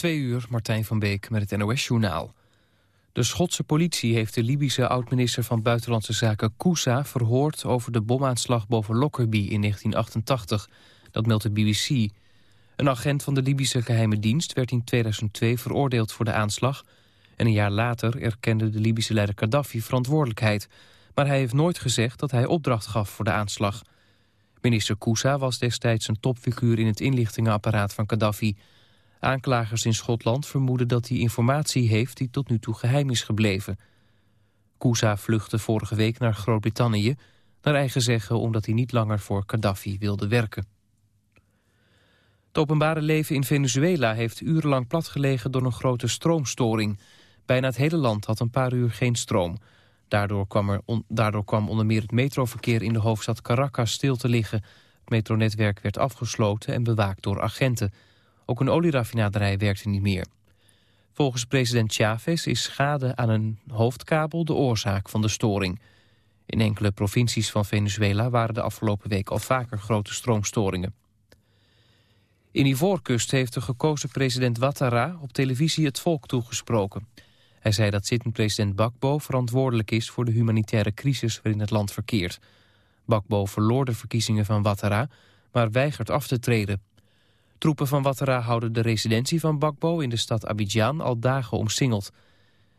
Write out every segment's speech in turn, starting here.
Twee uur, Martijn van Beek met het NOS-journaal. De Schotse politie heeft de Libische oud-minister van Buitenlandse Zaken Kousa verhoord over de bomaanslag boven Lockerbie in 1988. Dat meldt de BBC. Een agent van de Libische geheime dienst werd in 2002 veroordeeld voor de aanslag. En een jaar later erkende de Libische leider Gaddafi verantwoordelijkheid. Maar hij heeft nooit gezegd dat hij opdracht gaf voor de aanslag. Minister Kousa was destijds een topfiguur in het inlichtingenapparaat van Gaddafi... Aanklagers in Schotland vermoeden dat hij informatie heeft die tot nu toe geheim is gebleven. Kousa vluchtte vorige week naar Groot-Brittannië, naar eigen zeggen omdat hij niet langer voor Gaddafi wilde werken. Het openbare leven in Venezuela heeft urenlang platgelegen door een grote stroomstoring. Bijna het hele land had een paar uur geen stroom. Daardoor kwam, er daardoor kwam onder meer het metroverkeer in de hoofdstad Caracas stil te liggen. Het metronetwerk werd afgesloten en bewaakt door agenten. Ook een olieraffinaderij werkte niet meer. Volgens president Chavez is schade aan een hoofdkabel de oorzaak van de storing. In enkele provincies van Venezuela waren de afgelopen week al vaker grote stroomstoringen. In Ivoorkust heeft de gekozen president Ouattara op televisie het volk toegesproken. Hij zei dat zittend president Bakbo verantwoordelijk is voor de humanitaire crisis waarin het land verkeert. Bakbo verloor de verkiezingen van Ouattara, maar weigert af te treden. Troepen van Ouattara houden de residentie van Bakbo in de stad Abidjan al dagen omsingeld.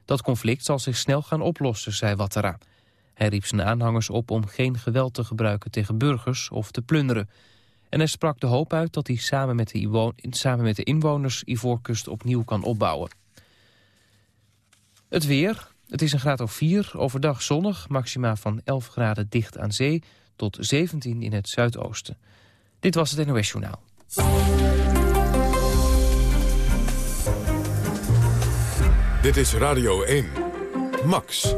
Dat conflict zal zich snel gaan oplossen, zei Ouattara. Hij riep zijn aanhangers op om geen geweld te gebruiken tegen burgers of te plunderen. En hij sprak de hoop uit dat hij samen met de, samen met de inwoners Ivoorkust opnieuw kan opbouwen. Het weer. Het is een graad of 4, overdag zonnig, maxima van 11 graden dicht aan zee tot 17 in het zuidoosten. Dit was het NOS Journaal. Dit is Radio 1. Max.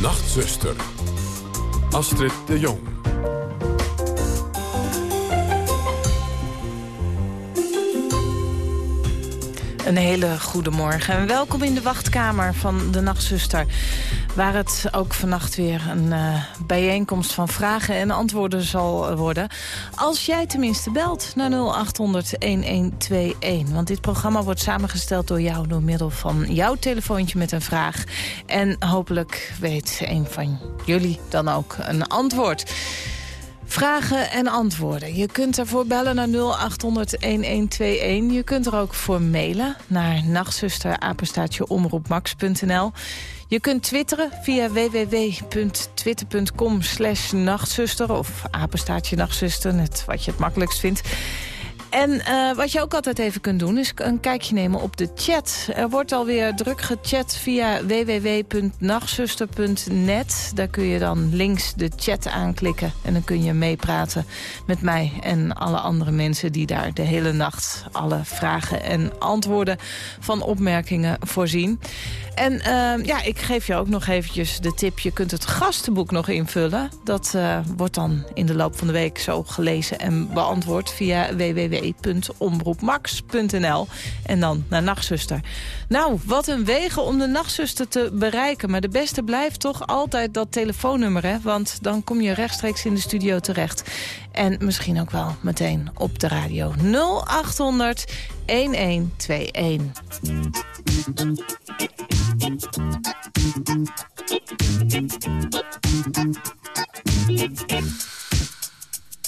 Nachtzuster. Astrid de Jong. Een hele goede morgen en welkom in de wachtkamer van de Nachtzuster. Waar het ook vannacht weer een uh, bijeenkomst van vragen en antwoorden zal worden. Als jij tenminste belt naar 0800-1121. Want dit programma wordt samengesteld door jou door middel van jouw telefoontje met een vraag. En hopelijk weet een van jullie dan ook een antwoord. Vragen en antwoorden. Je kunt ervoor bellen naar 0800-1121. Je kunt er ook voor mailen naar nachtzusterapenstaatjeomroepmax.nl. Je kunt twitteren via www.twitter.com slash nachtzuster... of apenstaatje nachtzuster, net wat je het makkelijkst vindt. En uh, wat je ook altijd even kunt doen, is een kijkje nemen op de chat. Er wordt alweer druk gechat via www.nachtzuster.net. Daar kun je dan links de chat aanklikken. En dan kun je meepraten met mij en alle andere mensen... die daar de hele nacht alle vragen en antwoorden van opmerkingen voorzien. En uh, ja, ik geef je ook nog eventjes de tip. Je kunt het gastenboek nog invullen. Dat uh, wordt dan in de loop van de week zo gelezen en beantwoord... via www.omroepmax.nl en dan naar Nachtzuster. Nou, wat een wegen om de Nachtzuster te bereiken. Maar de beste blijft toch altijd dat telefoonnummer, hè? Want dan kom je rechtstreeks in de studio terecht. En misschien ook wel meteen op de radio. 0800 1121.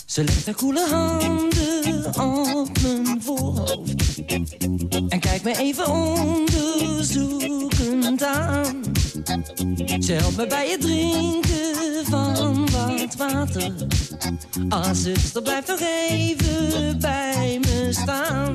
Ze legt haar koele handen op mijn voorhoofd En kijkt me even onderzoekend aan. Ze helpt me bij het drinken van wat water. Ah, zuster, blijf nog even bij me staan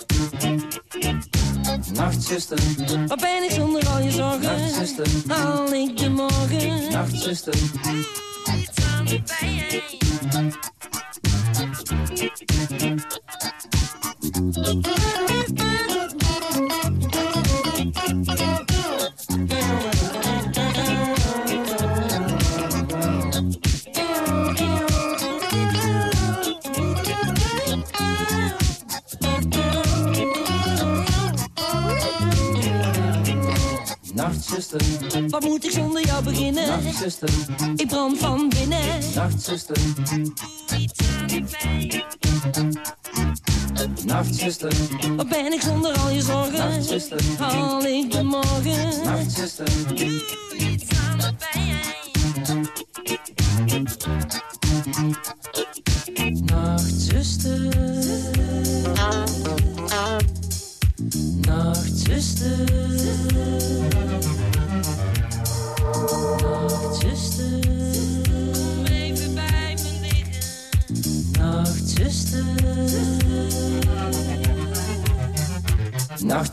Nachtzuster, wat ben ik zonder al je zorgen? Nachtzuster, haal ik de morgen? Nachtzuster, doe iets aan de pijn. Nachtzuster, wat moet ik zonder jou beginnen? Nachtzuster, ik brand van binnen. Nachtzuster, doe iets aan de pijn. Nachtzuster, wat ben ik zonder al je zorgen? Nachtzuster, haal ik de morgen? Nachtzuster, doe iets aan de pijn.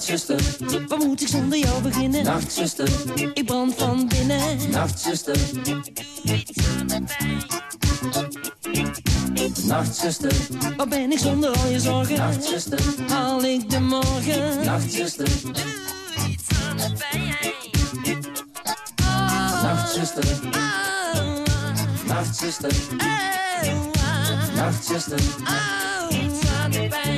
Nachtzuster, wat moet ik zonder jou beginnen? Nachtzuster, ik brand van binnen. Nachtzuster, aan de pijn. Nachtzuster, wat ben ik zonder al je zorgen? Nachtzuster, haal ik de morgen? Nachtzuster, doe iets aan de pijn. Nachtzuster, nachtzuster, nachtzuster, de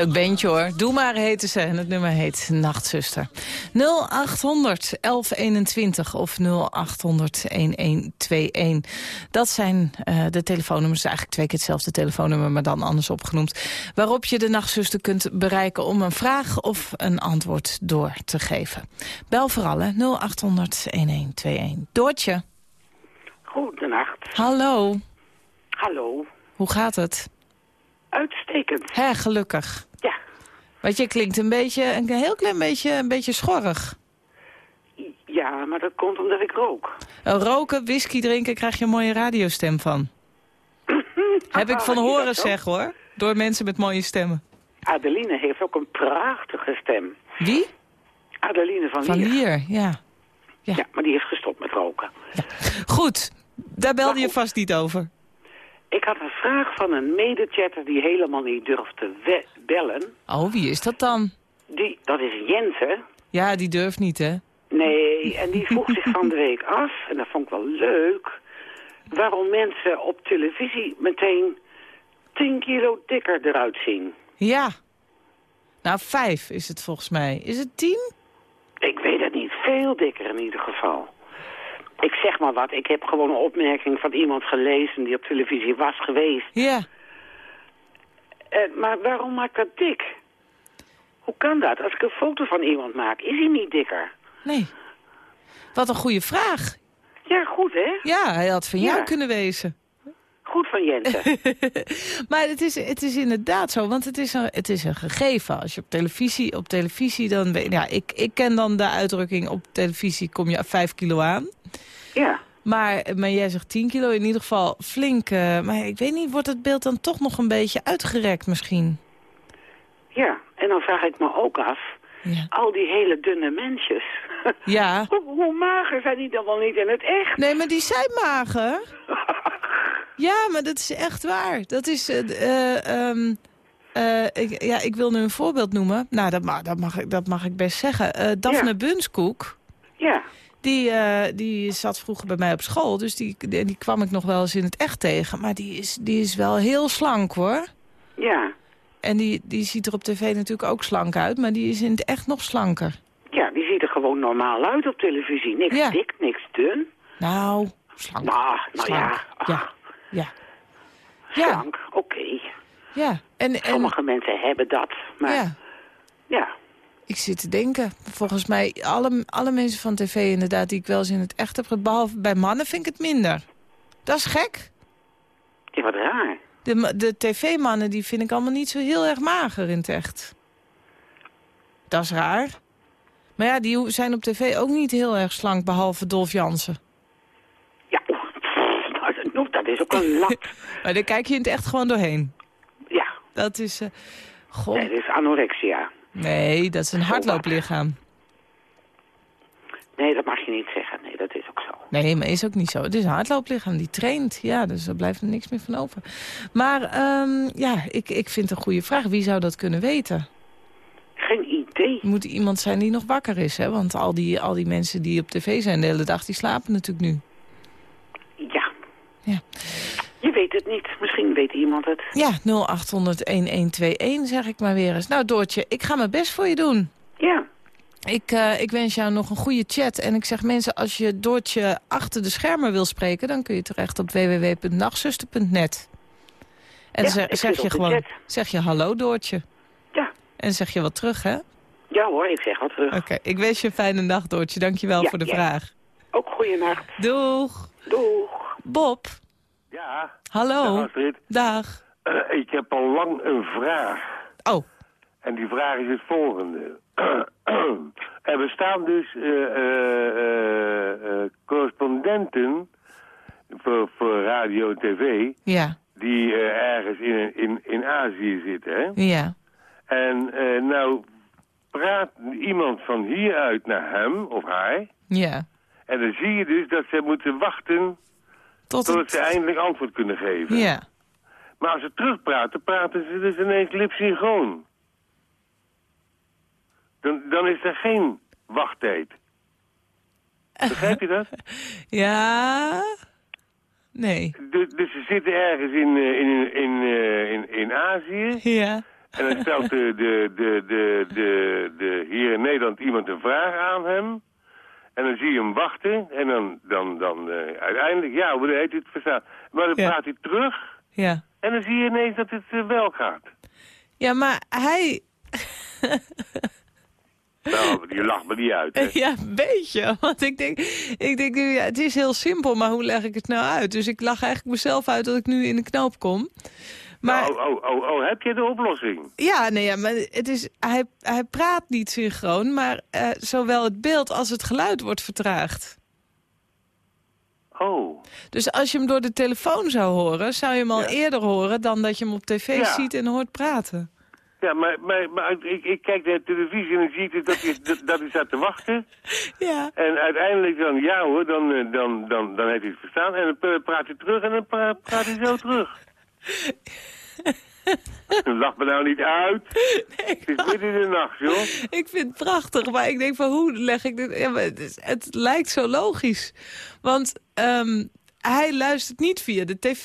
Leuk bandje hoor. Doe maar heten ze. En het nummer heet Nachtzuster. 0800 1121 of 0800 1121. Dat zijn uh, de telefoonnummers. Eigenlijk twee keer hetzelfde telefoonnummer, maar dan anders opgenoemd. Waarop je de Nachtzuster kunt bereiken om een vraag of een antwoord door te geven. Bel vooral 0800 1121. Doortje. Goedenacht. Hallo. Hallo. Hoe gaat het? Uitstekend. Hè, gelukkig. Want je klinkt een beetje, een heel klein beetje, een beetje schorrig. Ja, maar dat komt omdat ik rook. Roken, whisky drinken, krijg je een mooie radiostem van. Heb ik van horen zeggen hoor. Door mensen met mooie stemmen. Adeline heeft ook een prachtige stem. Wie? Adeline van, Van Lier. Lier, ja. Ja. Ja. maar die is gestopt met roken. Goed, daar belde je vast niet over. Ik had een vraag van een medechatter die helemaal niet durft te bellen. Oh, wie is dat dan? Die, dat is Jensen. Ja, die durft niet, hè? Nee, en die vroeg zich van de week af, en dat vond ik wel leuk... waarom mensen op televisie meteen 10 kilo dikker eruit zien. Ja. Nou, vijf is het volgens mij. Is het tien? Ik weet het niet. Veel dikker in ieder geval. Ik zeg maar wat. Ik heb gewoon een opmerking van iemand gelezen die op televisie was geweest. Ja. Eh, maar waarom maakt dat dik? Hoe kan dat? Als ik een foto van iemand maak, is hij niet dikker? Nee. Wat een goede vraag. Ja, goed hè? Ja, hij had van jou Ja. kunnen wezen. Goed van Jensen. Maar het is, het is inderdaad zo, want het is, een, het is een gegeven. Als je op televisie, op televisie dan... Ja, ik, ik ken dan de uitdrukking op televisie kom je vijf kilo aan. Ja. Maar, maar jij zegt 10 kilo, in ieder geval flink. eh, maar ik weet niet, wordt het beeld dan toch nog een beetje uitgerekt misschien? Ja, en dan vraag ik me ook af, Ja. al die hele dunne mensjes, Ja. hoe, hoe mager zijn die dan wel niet in het echt? Nee, maar die zijn mager. Ja, maar dat is echt waar. Dat is... eh, eh, ehm, eh, ik, ja, ik wil nu een voorbeeld noemen. Nou, dat mag, dat mag, ik, dat mag ik best zeggen. Eh Daphne Ja. Bunskoek, Ja, die, eh, die zat vroeger bij mij op school. Dus die, die, kwam ik nog wel eens in het echt tegen. Maar die is, die is wel heel slank, hoor. ja, En die, die ziet er op tv natuurlijk ook slank uit. Maar die is in het echt nog slanker. ja, die ziet er gewoon normaal uit op televisie. Niks Ja. dik, niks dun. Nou, slank. Nou, nou ja, ach, ja. Ja. Ja, slank, oké. Ja. En, en, Sommige mensen hebben dat, maar ja. ja. Ik zit te denken. Volgens mij, alle, alle mensen van tv inderdaad... die ik wel eens in het echt heb gehad... behalve bij mannen vind ik het minder. Dat is gek. Ja, wat raar. De, de tv-mannen die vind ik allemaal niet zo heel erg mager in het echt. Dat is raar. Maar ja, die zijn op tv ook niet heel erg slank... behalve Dolf Jansen. Ja, nou, dat is ook een lat. Maar daar kijk je in het echt gewoon doorheen. ja, Dat is... eh goh. nee, dat is anorexia. Nee, dat is een hardlooplichaam. Nee, dat mag je niet zeggen. Nee, dat is ook zo. Nee, maar is ook niet zo. Het is een hardlooplichaam, die traint. Ja, dus er blijft er niks meer van over. Maar ehm, ja, ik, ik vind het een goede vraag. Wie zou dat kunnen weten? Geen idee. Er moet iemand zijn die nog wakker is, hè? Want al die, al die mensen die op tv zijn de hele dag, die slapen natuurlijk nu. Ja. Ja. Je weet het niet. Misschien weet iemand het. Ja, 0800-1121 zeg ik maar weer eens. Nou Doortje, ik ga mijn best voor je doen. Ja. Ik, eh, ik wens jou nog een goede chat. En ik zeg mensen, als je Doortje achter de schermen wil spreken... dan kun je terecht op www.nachtzuster.net. En Ja, zeg, zeg je gewoon, zeg je hallo Doortje. Ja. En zeg je wat terug, hè? Oké, Ja hoor, ik zeg wat terug. ik wens je een fijne nacht, Doortje. Dankjewel Ja, voor de ja. vraag. Ook goeienacht. Doeg. Doeg. Bob, Ja, hallo. dag Astrid. Dag. Eh, ik heb al lang een vraag. Oh, En die vraag is het volgende. er bestaan dus eh, correspondenten voor, voor radio en tv... ja, die ergens in, in, in Azië zitten. Hè? ja, En nou praat iemand van hieruit naar hem of haar... ja. en dan zie je dus dat ze moeten wachten Tot totdat ze eindelijk antwoord kunnen geven. Ja. Maar als ze terugpraten, praten ze dus ineens lipsynchroon. Dan, dan is er geen wachttijd. Begrijp je dat? Ja... Nee. Dus, dus ze zitten ergens in, eh, in, in, eh, in, in Azië. Ja. En dan stelt de, de, de, de, de, de, hier in Nederland iemand een vraag aan hem. En dan zie je hem wachten. En dan, dan, dan eh, uiteindelijk, ja, hoe heet het verstaan. Maar dan Ja. praat hij terug. Ja. En dan zie je ineens dat het eh, wel gaat. Ja, maar hij... Nou, je lacht me niet uit, hè? Ja, een beetje. Want ik denk, ik denk nu, ja, het is heel simpel, maar hoe leg ik het nou uit? Dus ik lach eigenlijk mezelf uit dat ik nu in de knoop kom. Maar Oh, oh, oh, oh, heb je de oplossing? ja, nee, ja, maar het is, hij, hij praat niet synchroon, maar eh, zowel het beeld als het geluid wordt vertraagd. Oh, Dus als je hem door de telefoon zou horen, zou je hem al Ja. eerder horen dan dat je hem op tv Ja. ziet en hoort praten. ja, maar, maar, maar ik, ik kijk naar de televisie en dan zie ik dat hij, dat, dat hij staat te wachten. Ja. En uiteindelijk dan, ja hoor, dan, eh, dan, dan, dan heeft hij het verstaan. En dan praat hij terug en dan pra- praat hij zo terug. Lach me nou niet uit. Het is midden in de nacht, joh. Ik vind het prachtig, maar ik denk van hoe leg ik dit... Ja, het, is- het lijkt zo logisch. Want ehm, hij luistert niet via de tv.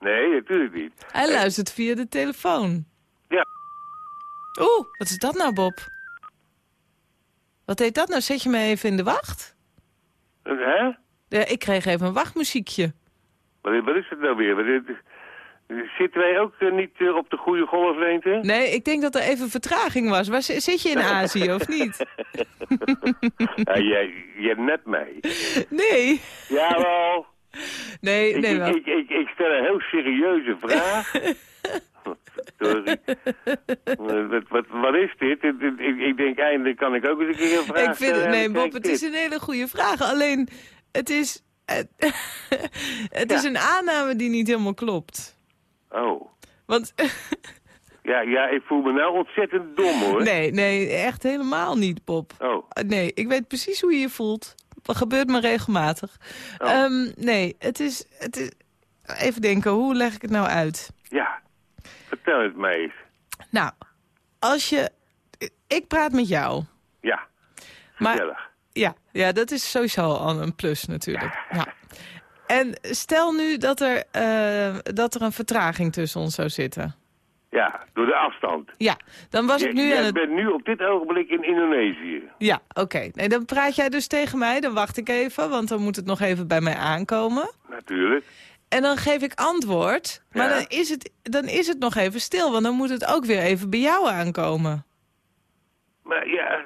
Nee, natuurlijk niet. Hij luistert via de telefoon. Ja. Oeh, wat is dat nou, Bob? Wat heet dat nou? Zet je me even in de wacht? Hè? Ja, ik kreeg even een wachtmuziekje. Wat, is- wat is het nou weer? Zitten wij ook eh, niet eh, op de goede golflengte? Nee, ik denk dat er even vertraging was. Waar zi- zit je in Azië, of niet? Ja, jij, jij net mij. Nee. Jawel. Nee, Ik, nee wel. ik, ik, ik stel een heel serieuze vraag. Sorry. Eh, wat, wat, wat is dit? Ik, denk eindelijk kan ik ook eens een keer een vraag Ik vind het, stellen. nee Bob, het is een hele goede vraag. Alleen, het is, het, het is Ja. een aanname die niet helemaal klopt. Oh. Want, Ja, ja, ik voel me nou ontzettend dom hoor. nee, nee, echt helemaal niet, Bob. Oh. Nee, ik weet precies hoe je je voelt. Dat gebeurt me regelmatig. Oh. Ehm, nee, het is, het is... Even denken, hoe leg ik het nou uit? Ja. Vertel het mij eens. Nou, als je... Ik praat met jou. Ja. Maar Gezellig. Ja, ja, dat is sowieso al een plus natuurlijk. Ja. En stel nu dat er, eh, dat er een vertraging tussen ons zou zitten. Ja, door de afstand. Ja, dan was ik nu jij aan het... bent nu op dit ogenblik in Indonesië. Ja, oké. Nee, dan praat jij dus tegen mij, dan wacht ik even, want dan moet het nog even bij mij aankomen. Natuurlijk. En dan geef ik antwoord. Maar Ja. dan, is het, dan is het nog even stil. Want dan moet het ook weer even bij jou aankomen. Maar ja,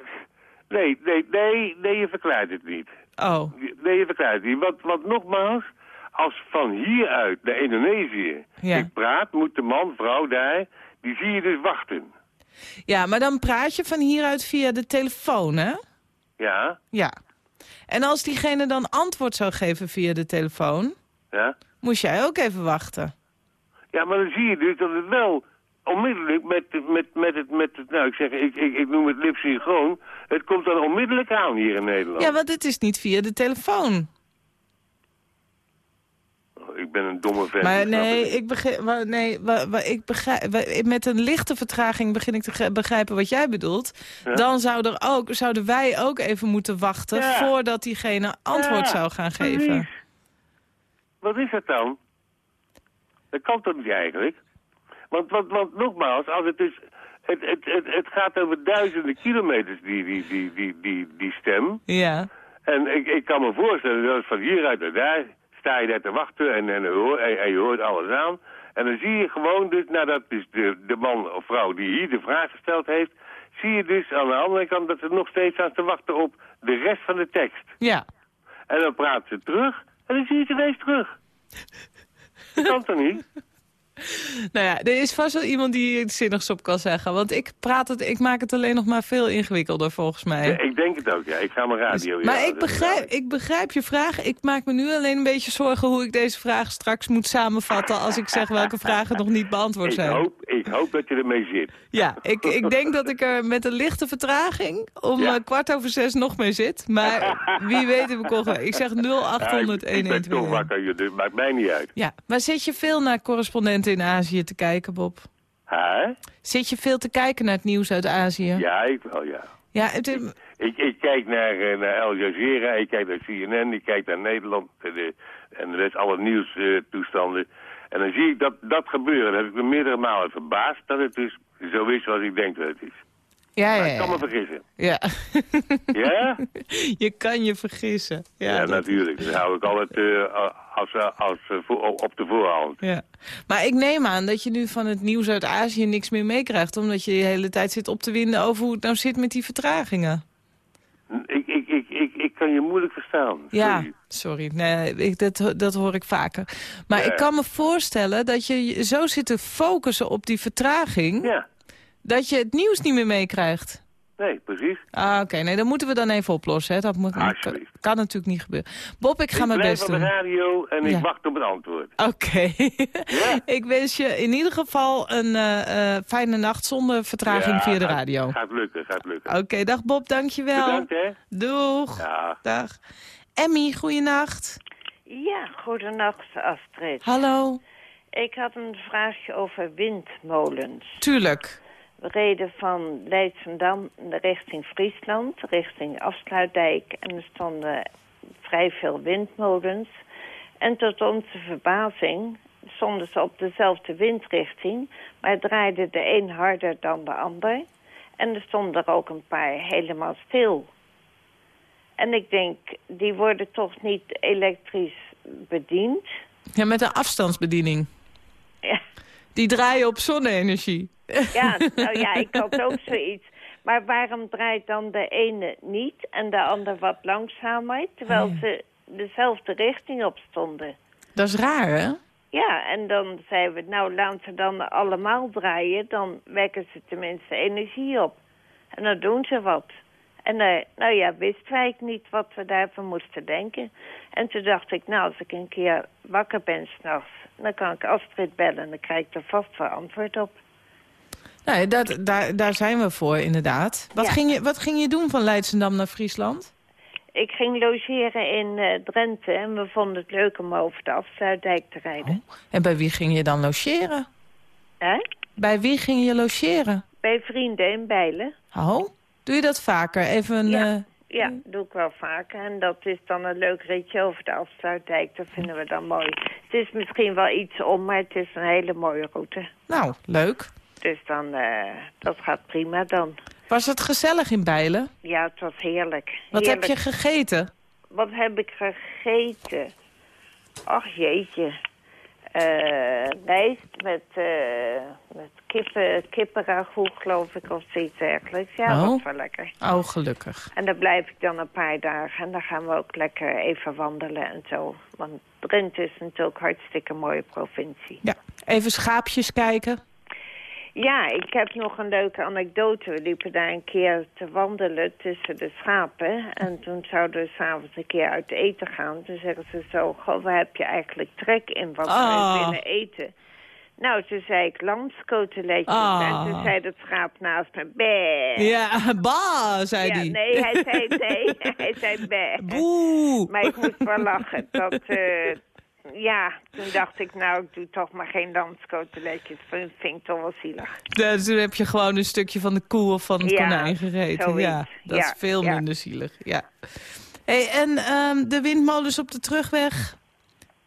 nee, nee, nee, nee, je verklaart het niet. Oh, Nee, je verklaart het niet. Want, want nogmaals, als van hieruit naar Indonesië Ja. ik praat, moet de man, vrouw daar, die zie je dus wachten. ja, maar dan praat je van hieruit via de telefoon, hè? Ja, Ja. En als diegene dan antwoord zou geven via de telefoon... ja. moest jij ook even wachten. Ja, maar dan zie je dus dat het wel onmiddellijk met, met, met, het, met het, nou ik zeg, ik, ik, ik noem het lipsynchroon, het komt dan onmiddellijk aan hier in Nederland. Ja, want het is niet via de telefoon. Oh, Ik ben een domme vent. Maar nee, het. ik begrijp, nee ik begrijp, met een lichte vertraging begin ik te begrijpen wat jij bedoelt. Ja. Dan zou er ook, zouden wij ook even moeten wachten Ja. voordat diegene antwoord Ja, zou gaan precies. geven. Wat is dat dan? Dat kan toch niet eigenlijk? Want, want, want nogmaals, als het dus... Het, het, het, het gaat over duizenden kilometers, die, die, die, die, die, die stem. Ja, En ik, ik kan me voorstellen dat van hieruit naar daar sta je daar te wachten en, en, en je hoort alles aan. En dan zie je gewoon dus, nadat dus de, de man of vrouw die hier de vraag gesteld heeft, zie je dus aan de andere kant dat ze nog steeds aan te wachten op de rest van de tekst. ja. En dan praat ze terug en dan zie je ze ineens terug. Dat kan toch niet? Nou ja, er is vast wel iemand die iets zinnigs op kan zeggen. Want ik, praat het, ik maak het alleen nog maar veel ingewikkelder volgens mij. Ja, ik denk het ook, ja. Ik ga mijn radio Dus- maar ik, begrijp, ik begrijp je vraag. Ik maak me nu alleen een beetje zorgen hoe ik deze vraag straks moet samenvatten... als ik zeg welke vragen nog niet beantwoord Ik zijn. hoop, ik hoop dat je ermee zit. Ja, ik, ik denk dat ik er met een lichte vertraging om Ja. eh, kwart over zes nog mee zit. Maar wie weet heb ik al Ik zeg 0800 Ja, ik, ik ben toch 1121. wakker, joh, dus maakt mij niet uit. Ja, maar zit je veel naar correspondenten in Azië te kijken, Bob? Hè? Zit je veel te kijken naar het nieuws uit Azië? Ja, ik wel, ja. Ja, het, Ik, ik kijk naar, eh, naar Al Jazeera, ik kijk naar CNN, ik kijk naar Nederland de, en de rest alle nieuwstoestanden. en dan zie ik dat, dat gebeuren. Dan heb ik me meerdere malen verbaasd dat het dus zo is zoals ik denk dat het is. Ja, Maar ja, ik kan me vergissen. ja. Ja? je kan je vergissen. Ja, natuurlijk. Dat hou ik altijd eh, als, als, eh, op de voorhand. Ja. Maar ik neem aan dat je nu van het nieuws uit Azië niks meer meekrijgt... omdat je de hele tijd zit op te winden over hoe het nou zit met die vertragingen. Ik, ik, ik, ik, ik kan je moeilijk verstaan. Ja, Sorry. sorry. Nee, ik, dat, dat hoor ik vaker. Maar Ja. ik kan me voorstellen dat je je zo zit te focussen op die vertraging... Ja, dat je het nieuws niet meer meekrijgt. nee, precies. Ah, oké. Nee, dan moeten we dan even oplossen. Hè. Dat moet, kan, kan natuurlijk niet gebeuren. Bob, ik ga ik mijn blijf best op de doen. radio en ik wacht op het antwoord. Oké. Ja. ik wens je in ieder geval een eh, eh, fijne nacht zonder vertraging Ja, via de radio. Gaat lukken, gaat lukken. Oké, dag Bob, dankjewel. Bedankt, hè. Doeg. Ja. Dag. Emmy, goeienacht. Ja, goedenacht Astrid. Hallo. Ik had een vraagje over windmolens. Tuurlijk. We reden van Leidsendam richting Friesland, richting Afsluitdijk. En er stonden vrij veel windmolens. En tot onze verbazing stonden ze op dezelfde windrichting... maar draaide de een harder dan de ander. En er stonden er ook een paar helemaal stil. En ik denk, die worden toch niet elektrisch bediend? Ja, met een afstandsbediening. Ja. Die draaien op zonne-energie. Ja, nou ja, ik had ook zoiets. Maar waarom draait dan de ene niet en de ander wat langzamer... terwijl ja. ze dezelfde richting op stonden? Dat is raar, hè? Ja, en dan zeiden we, nou laten ze dan allemaal draaien... dan wekken ze tenminste energie op. En dan doen ze wat. En eh, nou ja, wisten wij niet wat we daarvan moesten denken. En toen dacht ik, nou, als ik een keer wakker ben s'nachts... dan kan ik Astrid bellen en dan krijg ik er vast wel antwoord op. Nee, dat, daar, daar zijn we voor, inderdaad. Wat, Ja. ging je, wat ging je doen van Leidsendam naar Friesland? Ik ging logeren in eh, Drenthe en we vonden het leuk om over de Afsluitdijk te rijden. En bij wie ging je dan logeren? Hè? Bij wie ging je logeren? Bij vrienden in Bijlen. Oh, doe je dat vaker? Even een... Ja. eh, Ja, doe ik wel vaker. En dat is dan een leuk ritje over de Afsluitdijk. Dat vinden we dan mooi. Het is misschien wel iets om, maar het is een hele mooie route. nou, leuk. Dus dan, eh, dat gaat prima dan. Was het gezellig in Bijlen? Ja, het was heerlijk. Wat heerlijk. heb je gegeten? Wat heb ik gegeten? Ach jeetje. eh, rijst met, eh met kippen, kippenragout, geloof ik, of zoiets dergelijks. Ja, Oh. dat wel lekker. Oh, gelukkig. En daar blijf ik dan een paar dagen. En dan gaan we ook lekker even wandelen en zo. Want Drenthe is natuurlijk hartstikke mooie provincie. Ja, even schaapjes kijken. Ja, ik heb nog een leuke anekdote. We liepen daar een keer te wandelen tussen de schapen. En toen zouden we s'avonds een keer uit eten gaan. Toen zeggen ze zo, goh, waar heb je eigenlijk trek in wat Ah. we binnen eten? Nou, toen zei ik lamskoteletjes. Ah. En toen zei dat schaap naast me, bé. Ja, ba, zei Ja, nee, hij zei nee. hij zei bé. Boe. Maar ik moest wel lachen. Dat, eh, ja, toen dacht ik, nou, ik doe toch maar geen lamskoteletjes. Vind, vind ik toch wel zielig. Dus toen heb je gewoon een stukje van de koe of van het Ja, konijn gegeten. zoiets. Ja, dat Ja, is veel ja. minder zielig. Ja. Hey, en ehm, de windmolens op de terugweg,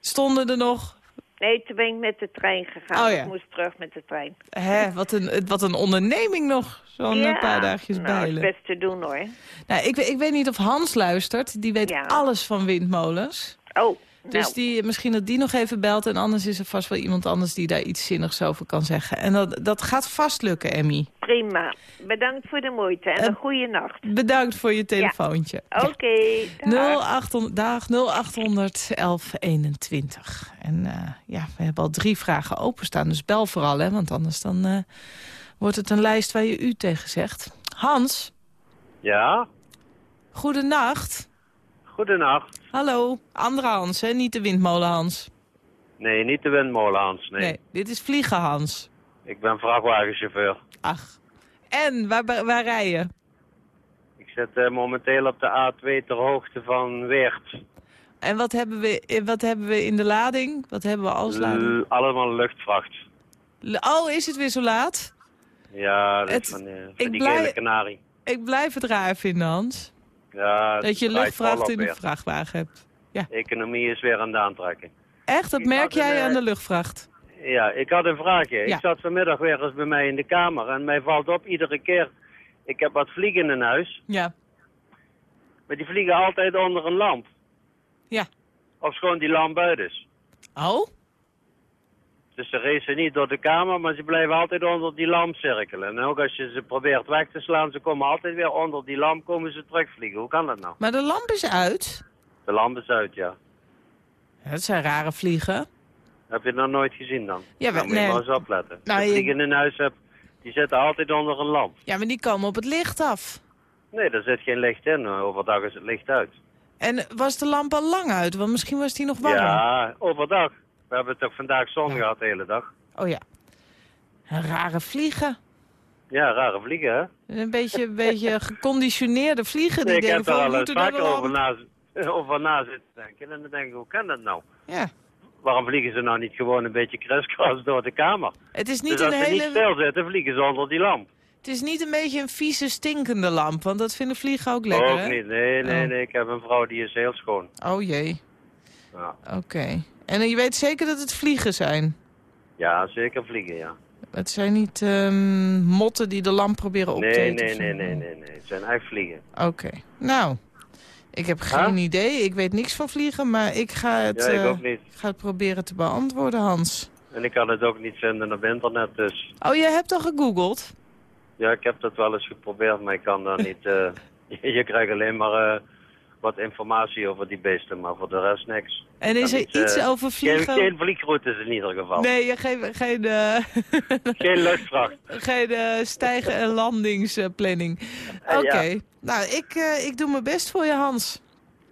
stonden er nog? Nee, toen ben ik met de trein gegaan. Oh ja. Ik moest terug met de trein. Hè, wat, een, wat een onderneming nog, zo'n ja. een paar dagjes nou, bijlen. het best te doen hoor. Nou, ik, ik weet niet of Hans luistert, die weet Ja. alles van windmolens. Oh, Dus nou, die, misschien dat die nog even belt en anders is er vast wel iemand anders die daar iets zinnigs over kan zeggen. En dat, dat gaat vast lukken, Emmy. prima. Bedankt voor de moeite en Eh, een goede nacht. Bedankt voor je telefoontje. Ja. Oké, dag. 0800, dag 0800 1121. En eh, ja, we hebben al drie vragen openstaan, dus bel vooral, hè, want anders dan eh, wordt het een lijst waar je u tegen zegt. Hans, Ja, goedenacht. Goedenacht. Hallo, andere Hans, hè? niet de windmolen Hans. Nee, niet de windmolen Hans, nee. Nee, dit is vliegen Hans. Ik ben vrachtwagenchauffeur. Ach. En, waar, waar rij je? Ik zit eh, momenteel op de A2 ter hoogte van Weert. En wat hebben we, eh, wat hebben we in de lading? Wat hebben we als lading? L- allemaal luchtvracht. L- Oh, is het weer zo laat? Ja, dat Het- is van, eh, van die gele kanarie. Ik blijf het raar vinden, Hans. Ja, Dat je luchtvracht in de weer. vrachtwagen hebt. Economie is weer aan het aantrekken. Echt? Dat Ik merk een, jij eh, aan de luchtvracht? Ja, ik had een vraagje. Ja. Ik zat vanmiddag weer eens bij mij in de kamer en mij valt op iedere keer... Ik heb wat vliegen in huis, Ja. maar die vliegen altijd onder een lamp. Ja. Of schoon die lamp uit is. Oh? Dus ze racen niet door de kamer, maar ze blijven altijd onder die lamp cirkelen. En ook als je ze probeert weg te slaan, ze komen altijd weer onder die lamp, komen ze terugvliegen. Hoe kan dat nou? Maar de lamp is uit. De lamp is uit, ja. Dat zijn rare vliegen. Heb je dat nooit gezien dan? Ja, nou, maar- moet je nee. maar eens opletten. Nou, je- vliegen in huis heb, die zitten altijd onder een lamp. Ja, maar die komen op het licht af. Nee, daar zit geen licht in. Overdag is het licht uit. En was de lamp al lang uit? Want misschien was die nog warm. Ja, overdag. We hebben toch vandaag zon gehad de hele dag. Oh ja. Rare vliegen. Ja, rare vliegen, hè? Een beetje, een beetje geconditioneerde vliegen. Nee, Die ik heb denken er al vaker over na, over na zitten denken. En dan denk ik, hoe kan dat nou? Ja. Waarom vliegen ze nou niet gewoon een beetje kriskras door de kamer? Het is niet dus als een ze niet hele... stilzitten, vliegen ze onder die lamp. Het is niet een beetje een vieze, stinkende lamp. Want dat vinden vliegen ook lekker, Ook hè? niet. Nee, nee, Oh. nee. Ik heb een vrouw die is heel schoon. Oh jee. Ja, Oké. En je weet zeker dat het vliegen zijn? ja zeker vliegen, ja. Het zijn niet ehm, motten die de lamp proberen op te Nee, eten? nee, nee, nee, nee, nee. Het zijn echt vliegen. Oké. Nou, ik heb geen Huh? idee. Ik weet niks van vliegen, maar ik ga het, Ja, ik eh, niet. ga het proberen te beantwoorden, Hans. En ik kan het ook niet vinden op internet, dus... Oh, je hebt al gegoogeld? Ja, ik heb dat wel eens geprobeerd, maar ik kan daar niet... eh, je, je krijgt alleen maar eh, wat informatie over die beesten, maar voor de rest niks. En is Kan er niet, iets eh, over Geen, vliegen? geen vliegroutes in ieder geval. Nee, geen, geen, eh, Geen luchtvracht. geen eh, stijgen- en landingsplanning. Oké. Ja. Nou, ik, ik doe mijn best voor je, Hans.